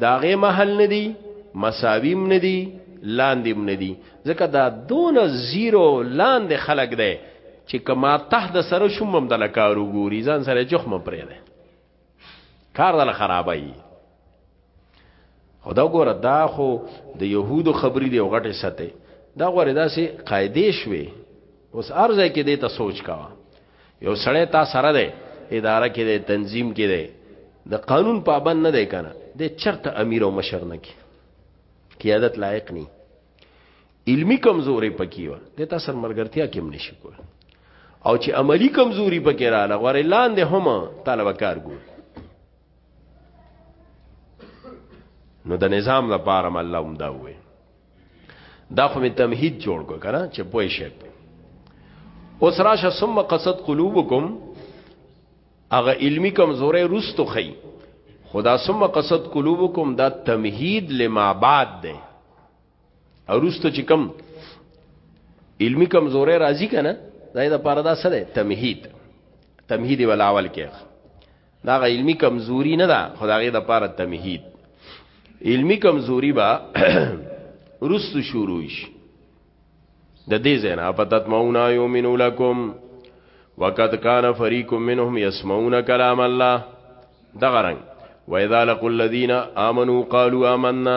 Speaker 1: داغه محل ندی مساویم ندی لاندیم ندی ځکه دا دون زیرو لاند خلق ده چې کما تحت سره شومم د لکارو ګوري ځان سره جخم پرې ده کار دل خرابای خدا ګوره دا خو د يهودو خبرې دی غټه سته دا غوړې داسې قاعده شوي اوس ارزه کې دې ته سوچ کاوه یو سړی تا سره دی اداره کې دی تنظیم کې دی د قانون پابند نه دی کنه د چرته امیر او مشر نه کی قیادت لایق نه علمی کمزوري پکې و د تاسو مرګرتیا کې هم نشي کول او چې عملی کمزوري پکې را لغوره لاندې هم طالب کار ګور نو د نظام لپاره الله هم دا وې دا خو می تمهید جوړ کو کنه چې پوه شي اوس راشه ثم قصد قلوبکم هغه علمی کمزوري رستو خي خدا ثم قصد قلوبکم دا تمهید لما بعد ده اروسته چې کم علمی کمزورې راضی کنه دا د پاره دا سره تمهید تمهید ول اول کې دا غ علمی کمزوري نه ده خدای د پاره تمهید علمی کمزوري با رست شروع شي د دې زنا پتت مونا یومن لکم وقد کان فریق منهم یسمعون کلام الله دغرنګ و اذا لقوا الذين امنوا قالوا آمنا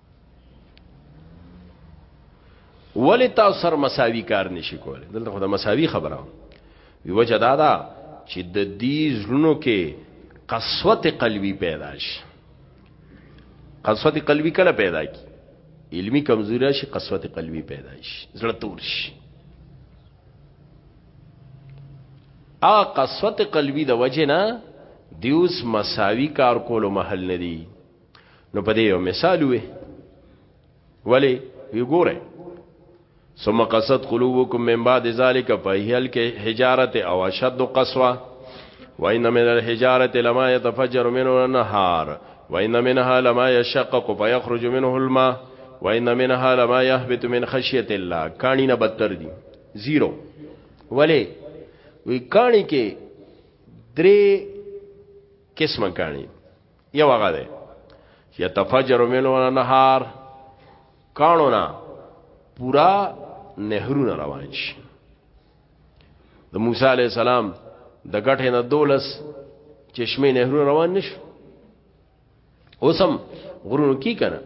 Speaker 1: ولی تاسو سر مساوی کار نشي کولی دلته خو د مساوی خبره وي وجه دا ده چې د دې زړونو کې قسوت قلبي پیدا شي قسوت قلبي کله پیدا کی علمی کمزوري شي قسوت قلبي پیدا شي زړه تور شي ا قسوت قلبي د وجه نه دیوس مساوی کار کولو محل ندی نو په دې یو مثال وي ولی وی ګوره ثم قصد قلوبكم من بعد ذلك فهل حجاره او اشد قسوه وان من الحجاره لما يتفجر منه النهار وان منها لما يشقق فيخرج منه الماء وان منها لما يهبط من خشيه الله کانی نه بدتر دي زیرو ولی وی کانی کې درې قسمه کانی یو هغه دی چې تفجر منو نهار کانو نه پورا نهرونه روان شي د موسی علی السلام د غټه نه دولس چشمه نهرو روان نشو اوسم غرونو کی کنه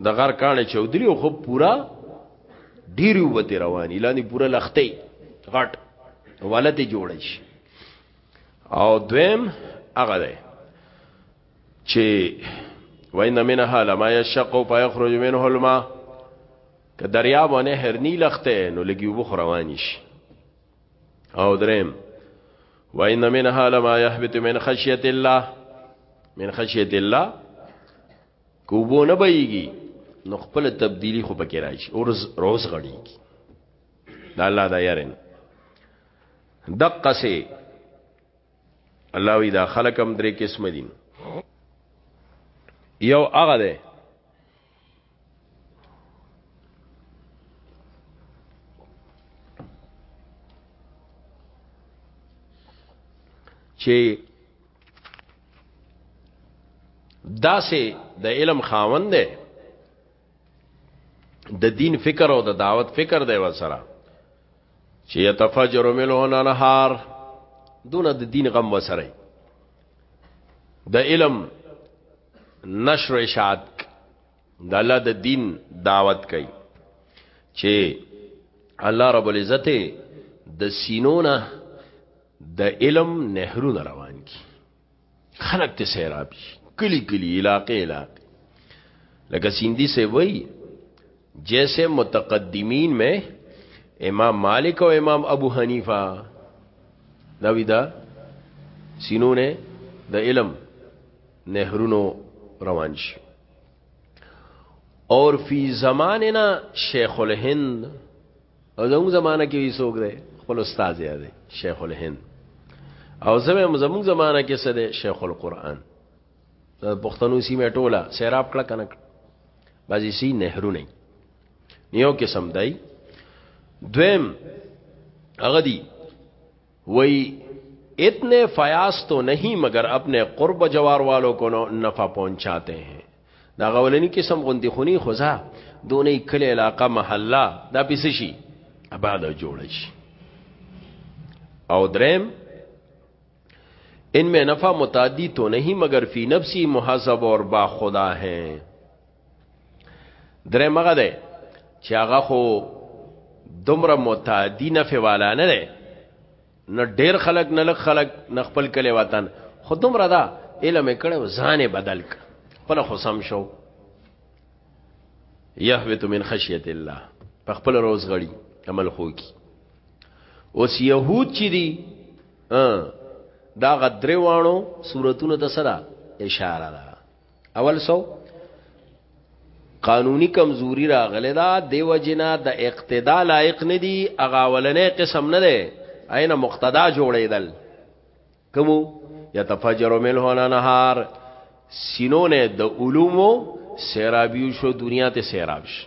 Speaker 1: د غر کانه چودري او خو پورا ډیر وبته رواني لاندې پورا لختې غټ ولته جوړ شي او دویم هغه ده چې وین منها لما یشق او یخرج منه الماء که دریا باندې هرنی لخته نو لګي وبخ رواني شي او دریم وان منها لما يهبط من خشيه الله من خشيه الله کوبو نه بېږي نو خپل تبدیلی خو پکې راشي او روز غړي دا الله دا یارین دقه سي الله وی دا خلک هم درې قسم دي یو هغه ده چې دا سه د علم خاوند دی د دین فکر او د دعوت فکر دی وسره چې يتفجر ملون انهار دونه د دین غم وسره د علم نشر اشاعت د الله د دین دعوت کوي چې الله رب العزت د سینونه د علم نهرونه روان کی خلق ته سیراب شي کلی کلی علاقې علاقې لکه سیندی سے وای جیسے متقدمین میں امام مالک او امام ابو حنیفه دا ویدا سینو نه د علم نهرونو روان شي اور فی زماننا شیخ الهند او زموږ زمانہ کې وی سوګ دی خپل استاد یې دی شیخ الهند او زموږ زموږ زمانہ کې څه دی شیخ القرآن د پښتنو سیمه ټوله سیراب کړه کنه بازی سی نهرونه نیو قسم دای دویم هغه دی وای اتنے فیاض تو نہیں مگر اپنے قرب جوار والوں کو نفع پہنچاتے ہیں دا غولنی قسم غندی خونی خوزا دونی کل علاقہ محلہ دا پیسشی ابادا جوڑش او درم ان میں نفع متعدی تو نہیں مگر فی نفسی محذب اور با خدا ہیں درې مغه ده چې هغه خو دومره متعدی نه فوالا نه ده نه ډیر خلک نه لک خلک نه خپل کلی وطن خو دومره ده علم کړه ځان بدل ک خپل خو سم شو یهوت من خشیت الله په خپل روز غړي عمل خو کی اوس يهود چې دي دا غدروانو صورتونو ته سره اشاره ده اول سو قانوني کمزوري راغله دا دیو جنا د اقتدا لایق نه دی اغه ولنې قسم نه دی عین مقتدا جوړیدل کومو یتفجر منه الانهار سینونه د علومو سیرابیو شو دنیا ته سیراب شو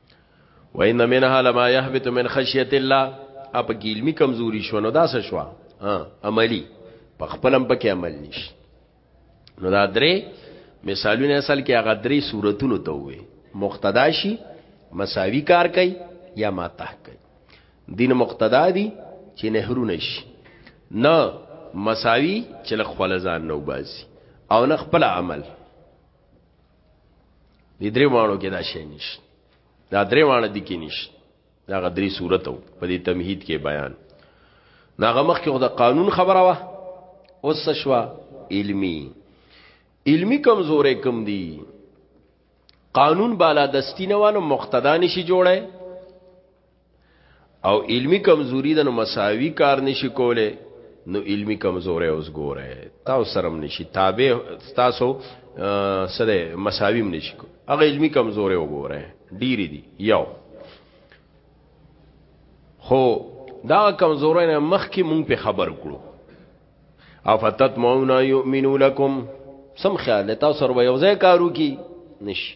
Speaker 1: وان منها لما يهبط من خشيه الله اپ ګیلمی کمزوري شو نو دا څه شو عملی په خپلم پکې عمل نشي نو دا درې مثالونه اصل کې هغه درې صورتونو ته وي مقتدا شي مساوي کار کوي یا ما تحت کوي دین مقتدا دي چې نهرونه شي نه مساوي چې خپل ځان نو باسي او نه خپل عمل دې درې وانو کې دا شی نشته دا درې وانه دي کې نشته دا غدري صورت او په دې تمهید کې بیان ناغه مخ کې خو د قانون خبره وا اوس شوا علمی علمی کمزورې کم دي قانون بالا دستی نه وانه مقتدا نشي جوړه او علمی کمزوری د نو مساوی کار نشي کوله نو علمی کمزوره اوس ګوره تاسو سرم نشي تابع تاسو سره مساویم نشي کو هغه علمی کمزوره وګوره ډیری دی یو خو دا کمزوره نه مخ کې مونږ په خبر کړو افتت مون یؤمنو لکم سم خیال تاسو سره یو ځای کارو کی نشي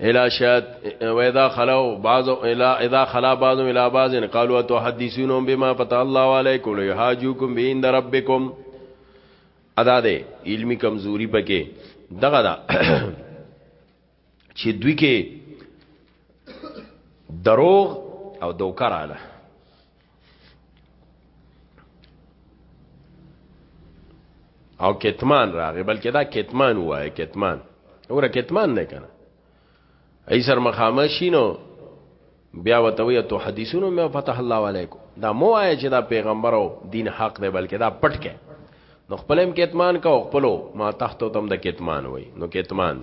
Speaker 1: الا شاد و اذا خلو بعض الا اذا خلا بعض الى بعض قالوا تحدثون بما فتح الله عليكم ليحاجوكم بين ربكم ادا ده علمی کمزوری پکې دغه دا چې دوی کې دروغ او دوکراله او کتمان راغی بلکې دا کتمان وای کتمان اوره کتمان نه کنه ای سر مخامشینو بیا وتوی ته حدیثونو مې فتح الله علیکم دا مو آیا چې دا پیغمبر او دین حق دی بلکې دا پټ کې نو خپلم کتمان کا خپلو ما تحت تم د کتمان وای نو کتمان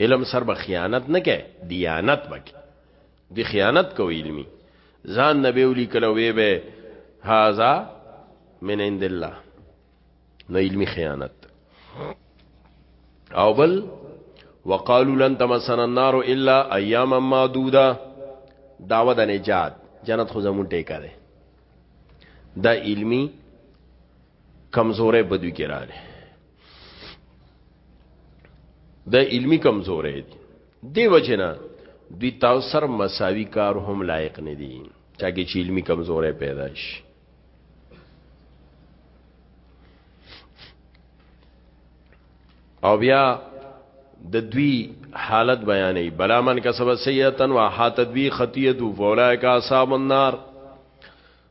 Speaker 1: علم سر به خیانت نه کوي دیانت وکي دی خیانت کوي علمي ځان نبی ولي کله وی به هاذا من عند الله نو علمي خیانت او بل وقالو لن تمسنا النار الا اياما معدوده داوه د نجات جنت خو زمون ټیکا ده دا علمی کمزورې بدوی کې رااله د علمی کمزورې دي دی وجنه دوی تاسو سر مساوي کار هم لایق نه دي چاګه چې علمی کمزورې پیدا شي او بیا د دوی حالت بیانې بلا من کسب سیئتن واحات دوی خطیه دو فولای کا اصحاب النار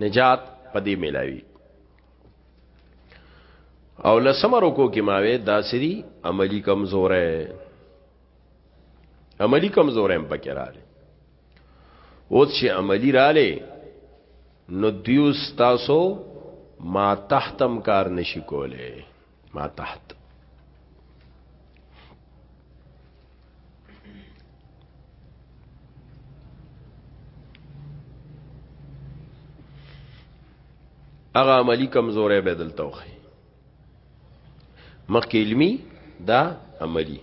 Speaker 1: نجات پدې ملاوي او لسم رکو کې ماوي داسري عملی کمزورې عملی کمزورې هم پکې رااله اوس چې عملی رااله نو دیوس تاسو ما تحتم کار نشي کوله ما تحت هغه عملی کمزورې به دلته وخی مخکې علمی دا عملی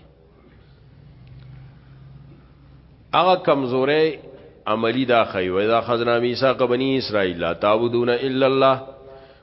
Speaker 1: هغه کمزورې عملی دا خی و دا خزنا میثاق بنی اسرائیل لا تعبدون الا الله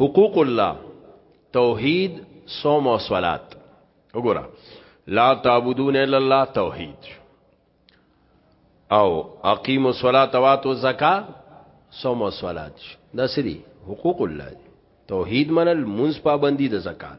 Speaker 1: حقوق الله توحید صوم او صلات وګوره لا تعبدون الا الله توحید او اقیم الصلاه واتو زکا صوم او صلات دا سری حقوق الله توحید منل منځ پابندی د زکات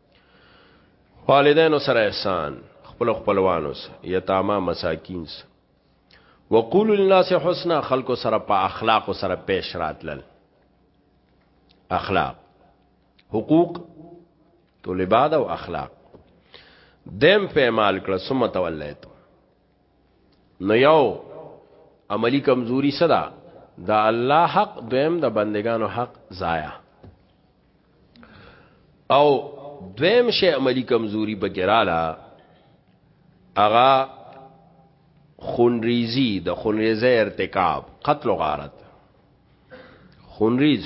Speaker 1: والدینو سره احسان خپل خپلوانو سره یتاما مساکین سره وقول للناس حسنا خلق سره په اخلاق سره پیش راتلل اخلاق حقوق طلبات او اخلاق دیم په اعمال کړه ثم تولیت نو یو عملی کمزوری صدا دا الله حق دویم د بندگانو حق ضایع او دویم شی عملی کمزوری بګراله اغا خونریزی د خونریزه ارتکاب قتل و غارت خونریز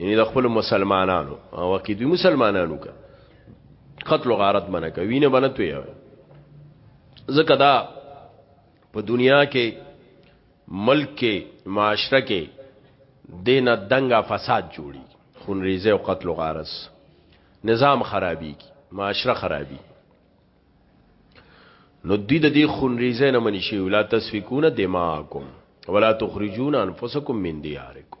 Speaker 1: یعنی د خپل مسلمانانو او کې دوی مسلمانانو کا قتل غارت منه کوي نه بنته یو زکه دا په دنیا کې ملک کې معاشره کې دینه دنګه فساد جوړي خونریزه او قتل غارت نظام خرابي معاشره خرابي نو دوی د دې خونریزه نه منی شي ولا تسفکون دماءکم ولا تخرجون انفسکم من دیارکم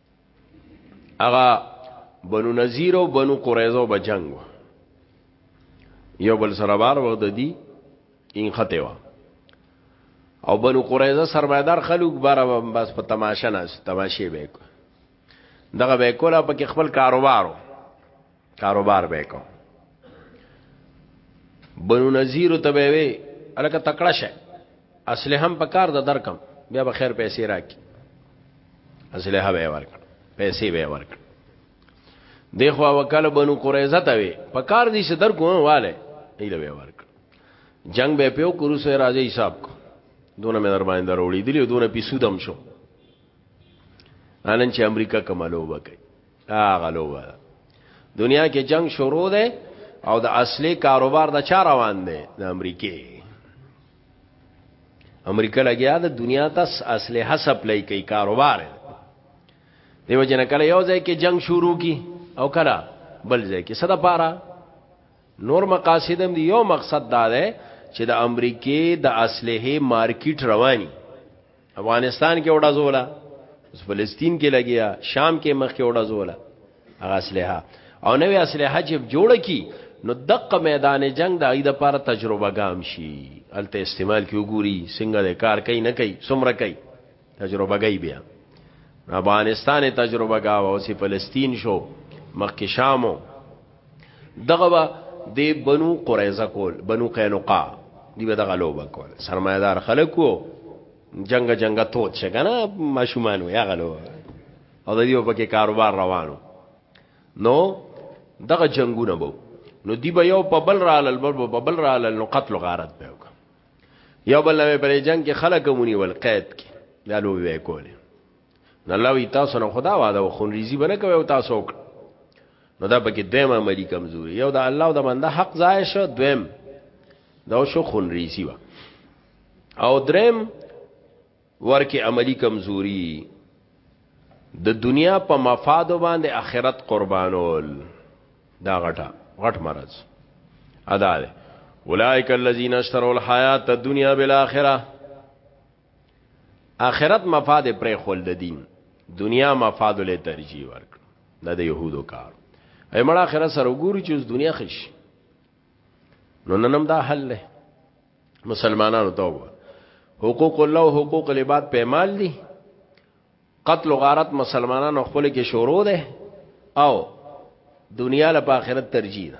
Speaker 1: اغا بنو نذیر او بنو قریظه به جنگ و یو بل سره بار و د دی ان خته و او بنو قریظه سرمایدار خلوق بار بس په تماشه نه تماشه به دغه به کولا په خپل کاروبارو کاروبار به کو بنو نذیر ته به وی الکه تکړه شه اصله هم په کار د درکم بیا به خیر پیسې راکی اصله به ورکړ پیسې به ورکړ دیخوا وکاله بنو قریظه ته وی په کار دي چې درکو واله ایله به ورکړ جنگ به پیو کورو سره راځي حساب کو دونه مې در باندې وروړي دي دونه پیسو دم شو نن چې امریکا کمالو وکړي هغه لوبه دنیا کې جنگ شروع ده او د اصلي کاروبار د چا روان دی د امریکې امریکا لګیا د دنیا ته اصلي حسب لای کوي کاروبار دیو جن کله یو ځای کې جنگ شروع کی او کله بل ځای کې صدا پارا نور مقاصدم دی یو مقصد دا ده چې د امریکې د اصله مارکیټ رواني افغانستان کې وډا زولا فلسطین کې لګیا شام کې مخ کې وډا زولا هغه اسلحه او نوې اسلحه چې جوړه کی نو دقه میدان جنگ د ایده پر تجربه ګام شي الته استعمال کې وګوري څنګه د کار کوي نه کوي سمره کوي تجربه گئی بیا افغانستان تجربه گاو او سی فلسطین شو مخک شامو دغه د بنو قریظه کول بنو قینقاع دی به دغه لوبه کول سرمایدار خلکو جنگ جنگ توت شګنه ماشومان وی هغه لوبه او د دې په کې کاروبار روانو نو دغه جنگونه بو نو دی به یو په بل را لل بل په بل را لل نو قتل غارت به وک یو بل به پر جنگ کې خلک مونی ول قید کې دالو وی کوله نه الله وی تاسو نه خدا واده او خونریزي بنه کوي او تاسو وک نو دا پکې دویم عملی کمزوري یو دا الله او د بنده حق ضایع شو دویم دا شو خونریزي وا او دریم ورکه عملی کمزوري د دنیا په مفاد باندې آخرت قربانول دا غټه غټ مرز ادا ده اولائک الذین اشتروا الحیات الدنیا بالآخرہ اخرت مفاد پرې خول د دین دنیا مفاد له ترجیح ورک نه د يهودو کار ایمړه اخرت سره وګوري چې اوس دنیا خش نو ننم دا حل له مسلمانانو ته وګور حقوق الله او حقوق العباد په مال دي قتل و غارت مسلمانانو خپل کې شروع ده او دنیا له آخرت ترجیح ده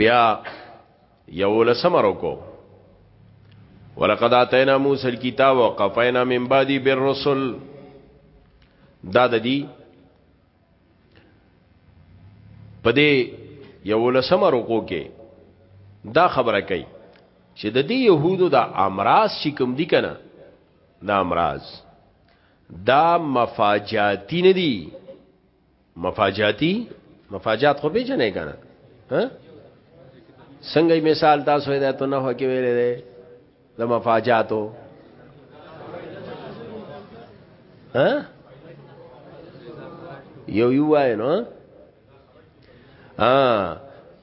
Speaker 1: بیا یو لسمه رکو ولقد اتینا موسی الكتاب وقفینا من بعدی بالرسل دا د دی په دې یو لسمه رکو کې دا خبره کوي چې د دې يهودو د امراض چې کوم دي کنه دا امراض دا مفاجاتی نه دي مفاجاتی مفاجات خو پیژنې کنه ها څنګه مثال تاسو هدایت نه هو کې ویلې ده د مفاجاتو ها یو یو وای نو ها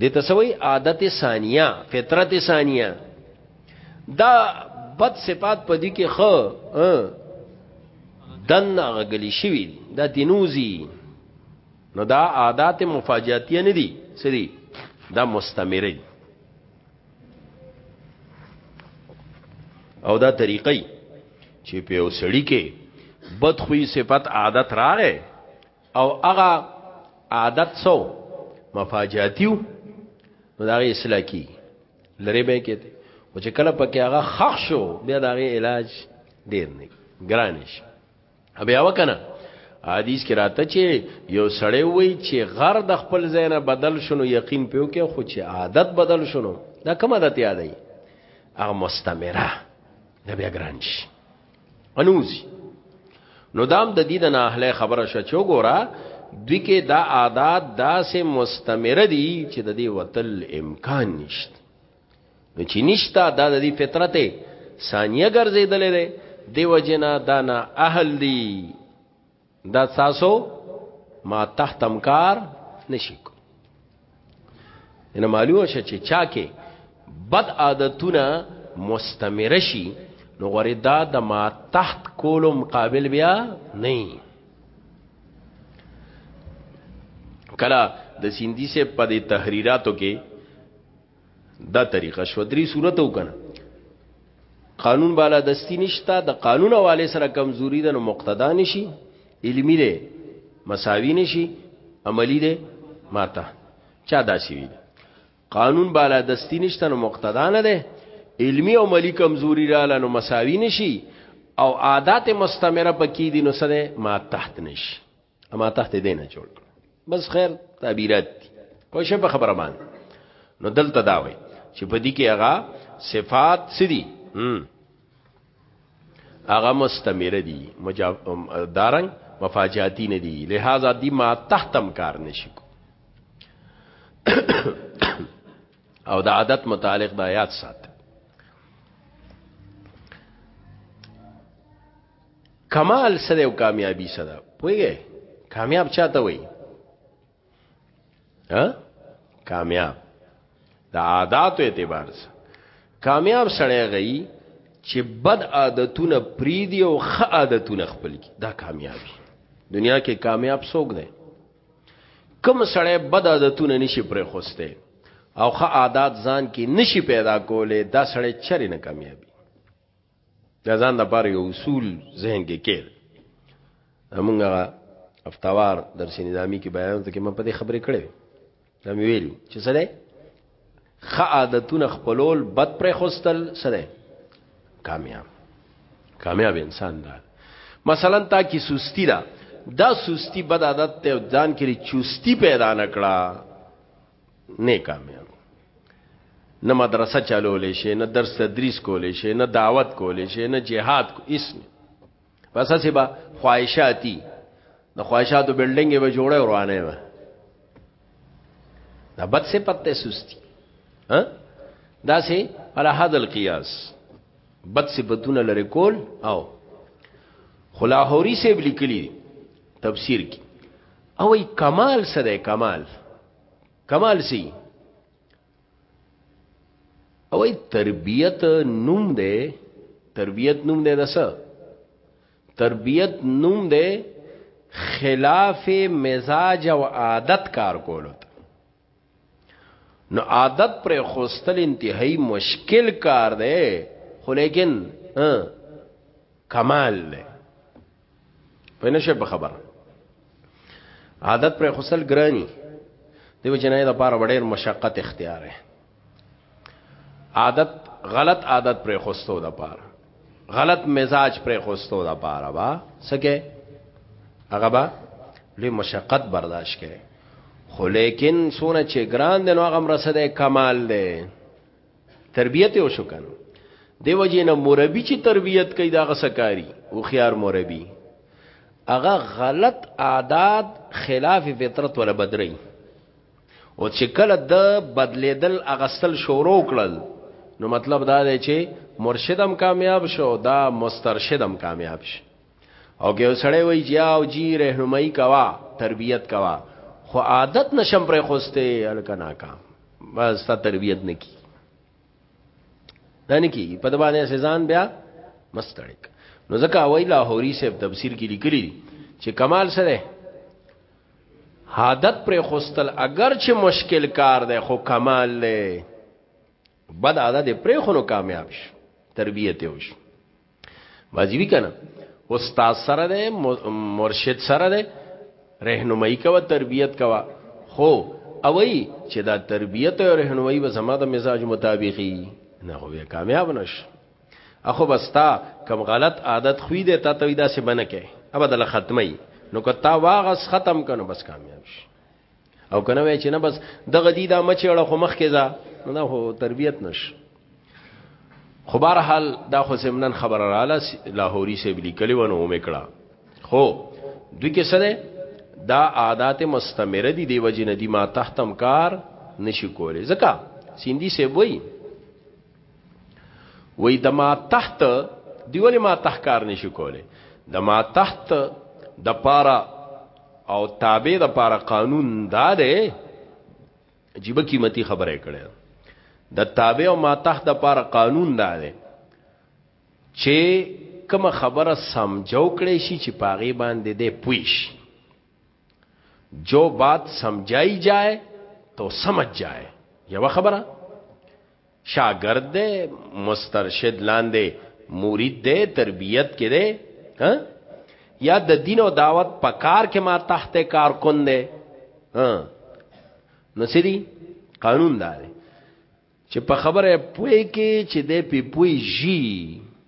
Speaker 1: د تسوی عادت ثانیه فطرت ثانیه دا بد صفات په دې کې خو دن غلی شوی دا دینوزی نو دا عادت مفاجاتیه نه دي سری دا مستمری او دا طریقې چې په وسړی کې بدخوی صفت عادت راغې او هغه عادت سو مفاجاتیو نو دا غي اصلاح کی لری به کې او چې کله پکې هغه خخ شو بیا دا غي علاج ډیر نه ګرانش بیا وکنه حدیث کې راته چې یو سړی وای چې غر د خپل زینه بدل شونو یقین پیو کې خو چې عادت بدل شونو دا کومه عادت یادای هغه مستمره دا بیا ګرانش انوزی نو دام د دې د نه اهله خبره شو چې وګوره دوی کې دا عادت داسې مستمر دي چې د دې وتل امکان نشته نو چې نشتا دا د دې فطرت ثانیه ګرځیدلې ده دیو جنا دانا اهل دی دا تاسو ما تختم کار نشي کو ان معلومه شې چې چا کې بد عادتونه مستمر شي نو غوړې دا د ما تحت کولو مقابل بیا نه کلا د سیندی سے په دې تحریراتو کې دا طریقه شو درې صورت وکنه قانون بالا دستی نشتا د قانون حواله سره کمزوري ده نو مقتدا نشي علمی ده مساوی نشي عملی ده ماته چا داسي وي قانون بالا دستی نشتا نو مقتدا نه ده علمی او عملی کمزوري رااله نو مساوی نشي او عادت مستمره پکې دي نو سره ما تحت نشي اما تحت دې نه جوړ کړ بس خیر تعبیرات دي په شپه خبره باندې نو دلته دا وای چې په دې کې هغه صفات سدي هغه مستمر دي دارنګ مفاجاتی نه دي لہذا دی ما تحتم کار نشي کو او د عادت متعلق د آیات سات کمال سره او کامیابی سره پوهیږئ کامیاب چاته وای ها کامیاب د عادت اعتبار سره کامیاب سره غي چې بد عادتونه پریدي او ښه عادتونه خپل کی دا کامیابی دنیا کې کامیاب څوک دی کم سړی بد عادتونه نشي پرې خوسته او ښه عادت ځان کې نشي پیدا کولې دا سړی چرې نه کامیابی د ځان د پاره یو اصول ذهن کې کېد همغه افتوار درس نظامی کې بیان ته کې ما په دې خبرې کړې دا مې ویل چې سره خ عادتونه خپلول بد پر خوستل سره کامیاب کامیاب انسان دا مثلا تا کې سستی دا دا سستی بد عادت ته ځان کې چستی پیدا نکړه نه کامیاب نه مدرسه چلولې شي نه درس تدریس کولې شي نه دعوت کولې شي نه جهاد کو اسنه بس هسې به خواهشاتي د خواهشاتو بلډینګ به جوړه روانه وي دا بد څه پته سستی ها دا سه علا هذا القياس بد څه بدونه لری کول او خلاحوري سه لیکلی تفسیر کی او کمال سره کمال کمال سی او تربیت نوم دی تربیت نوم دی دسه تربیت نوم دی خلاف مزاج او عادت کار کولو نو عادت پر خوستل انتهایی مشکل کار دی خو لیکن کمال دی په نشه په خبره عادت پر خسل ګرانی دیو جنای د پاره وړیر مشقت اختیار ہے عادت غلط عادت پر خوستو د پاره غلط مزاج پر خوستو د پاره با سکه هغه با لوی مشقت برداشت کړي خو لیکن سونه چې ګران دی نو هغه مرسته کمال دی تربیت یې وشو کنه دیو جن مربی چې تربیت کوي دا غسکاری او خيار مربی هغه غلط عادت خلاف فطرت ولا بدري او چې کله د بدلیدل اغستل شروع کړل نو مطلب دا دی چې مرشدم کامیاب شو دا مسترشدم کامیاب شو او که سړی وای چې او جی رهنمایي کوا تربیت کوا خو عادت نشم پر خوسته الکنا کا بس تا تربیت نکی دانی کی په دبانې سزان بیا مستړک نو ځکه وای لاهوري صاحب تفسیر کې لیکلی چې کمال سره عادت پر خوستل اگر چې مشکل کار دی خو کمال دی بد عادت پر خونو کامیاب شي تربیت وشي واجبی کنه استاد سره ده مرشد سره ده رهنمایي کوه تربیت کوه خو اوئی چې دا تربیت او رهنمایي به زما د مزاج مطابقي نه هو کامیاب نش اخو بستا کم غلط عادت خوې ده تا ته دا سه بنکه ابدل ختمي نو کتا واغس ختم کنه بس کامیاب شي او کنه وای چې نه بس دغه دی دا مچ اړه خو مخ کې ځا نه هو تربیت نش خو بهر حال دا خو سمنن خبر رااله لاهوري سه بلی کلی ونه ومکړه خو دوی کې سره دا عادت مستمره دي دی وجه ندی ما تحتم کار نشي کولی ځکه سیندی سه وای وی د ما تحت دی ولی ما تحت کار نشي کولی د ما تحت د پارا او تابع د پارا قانون دا دی عجیب قیمتي خبره کړې د تابع او ما تحت د پارا قانون دا دی چې کوم خبره سمجو کړې شي چې پاغي باندې دې پويش جو بات سمجھائی جائے تو سمجھ جائے یو خبره شاګرد دی مسترشد لاندې مرید دی تربیت کې دی ها یا د دین او دعوت په کار کې ما تحت کار کون دی ها نو سری قانون دار چې په خبره پوي کې چې دې په پوي جی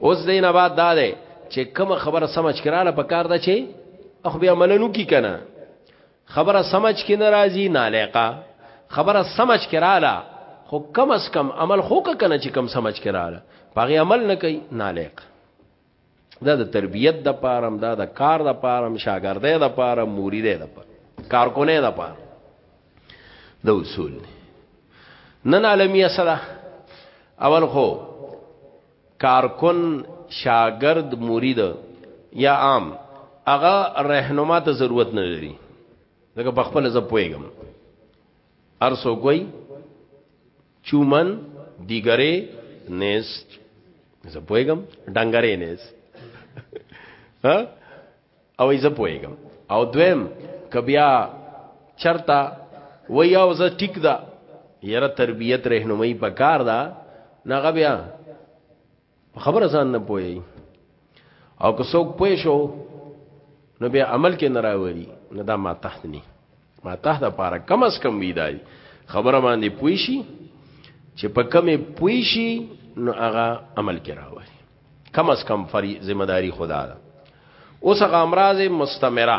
Speaker 1: اوس دین آباد دا ده چې کوم خبره سمج کراله په کار ده چې اخ بیا ملنو کی کنه خبره سمج کې ناراضي نالقه خبره سمج کراله خو کم اس کم عمل خو کنه چې کم سمج کراله پاغي عمل نه کوي نالقه دا د تربیت د پارم دا د کار د پارم شاګردې د پارم مریدې د پارم کارکونه د پارم د اصول نن عالمیه سره اول خو کارکون شاګرد مرید یا عام هغه رهنما ته ضرورت نه لري دغه بخپل ز پويګم ارسو کوئی چومن دیګرې نیست زه پوهېږم ډنګرې نیست ها او زه پوهېږم او دویم کبیا چرتا ویا او زه ټیک ده یره تربیت رهنمایي پکار ده نغه بیا خبره ځان نه پوي او که څوک پوي شو نو بیا عمل کې نه راوړي نه دا ما تحت نه ما تحت لپاره کم از کم وی دی خبره باندې پوي شي چې په کمې پوي شي نو هغه عمل کې راوړي کم از کم فری ذمہ داری خدا ده اوس هغه امراض مستمره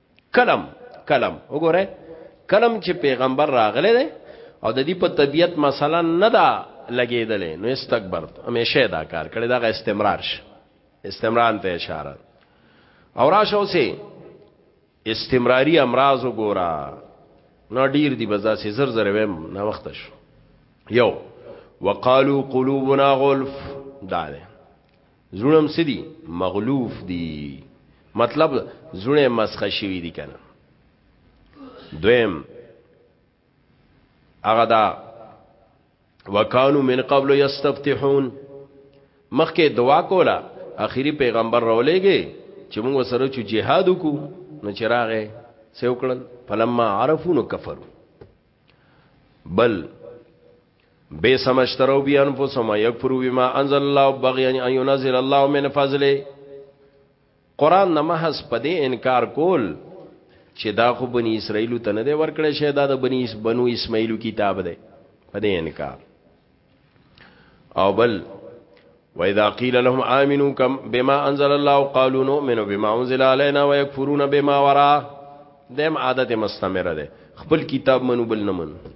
Speaker 1: کلم کلم وګوره کلم چې پیغمبر راغله ده او د دې په طبیعت مثلا نه دا لګیدلې نو استکبر همیشه دا کار کړي دا استمرار شي استمرار ته اشاره او راشو سي استمراری امراض وګورا نو ډیر دی بزا سي زر زر ویم نو وخت شو یو وقالو قلوبنا غلف دا ده زړونه هم څه دي مغلوف دي مطلب زړونه مسخه شوي دي کنه دویم هغه دا وکانو من قبل یستفتحون مخکې دعا کوله اخیری پیغمبر راولېږي چې موږ سره چې جهاد وکړو نو چراغه سیو کړل فلما عرفو نو کفرو بل بے سمشترو بی انفسهم یکفرو بما انزل الله بغیا ان ينزل الله من فضله قران نه محض پدې انکار کول چې دا خو بنی اسرائیل ته نه دی ورکړی شه دا د بنی بنو اسماعیل کتاب دی پدې انکار او بل واذا قيل لهم امنوا كم بما انزل الله قالوا نؤمن بما انزل علينا ويكفرون بما وراء دیم عادت مستمره ده خپل کتاب منو بل نه منو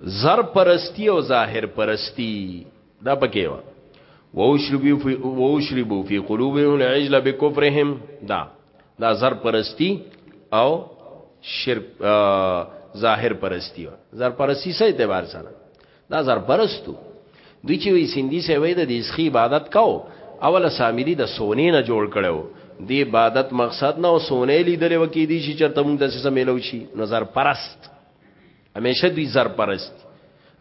Speaker 1: زر پرستی او ظاهر پرستی دا پکې و ووشربو فی ووشربو فی قلوبهم العجل بکفرهم دا دا زر پرستی او شرک ظاهر پرستی و زر پرستی سه اعتبار سره دا زر پرستو دوی چې وی سیندی سه وی د اسخی عبادت کاو اوله سامری د سونې نه جوړ کړو دی عبادت مقصد نه او سونې لیدلې وکې دي چې چرته مونږ د سیسه ملو شي نظر پرست همیشه دوی زر پرست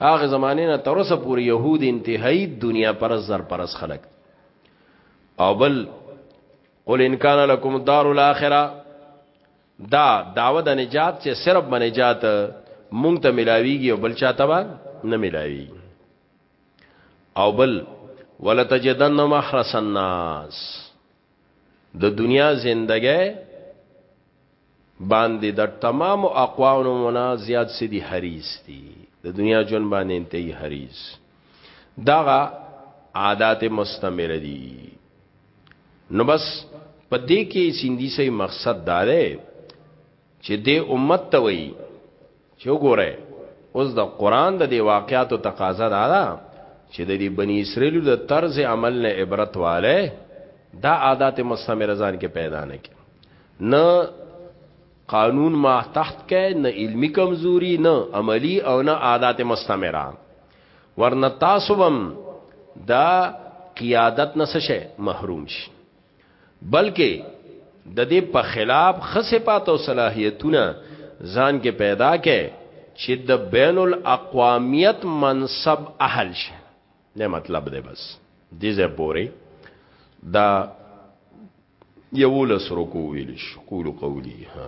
Speaker 1: هغه زمانه نه تر اوسه پورې يهود انتهایی دنیا پر زر پرست خلق او بل قل ان کان لکم دار الاخره دا داوه د نجات چې صرف منجات مونږ ته ملاویږي او بل چاته به نه ملاوي او بل ولتجدن محرس الناس د دنیا زندګی باندې د تمامو اقوامو نه زیات سي دي حریص دي د دنیا جون باندې انتهي حریص دغه عادت مستمر دي نو بس په دې کې سیندی سي مقصد دا دی چې د امت ته وایي چې وګوره اوس د قران د دی واقعاتو تقاضا دا ده چې د دې بنی اسرائیل د طرز عمل نه عبرت والے دا عادت مستمره ځان کې پیدا نه کی نه قانون ما تحت کې نه علمی کمزوري نه عملی او نه عادت مستمره ورنه تاسو هم دا قیادت نه شه محروم شي بلکې د دې په خلاف خصفات او صلاحیتونه ځان کې پیدا کړي چې د بین الاقوامیت منصب اهل شي نه مطلب دی بس دې زه پوري دا یو لس رکو ویل شو قول قولی ها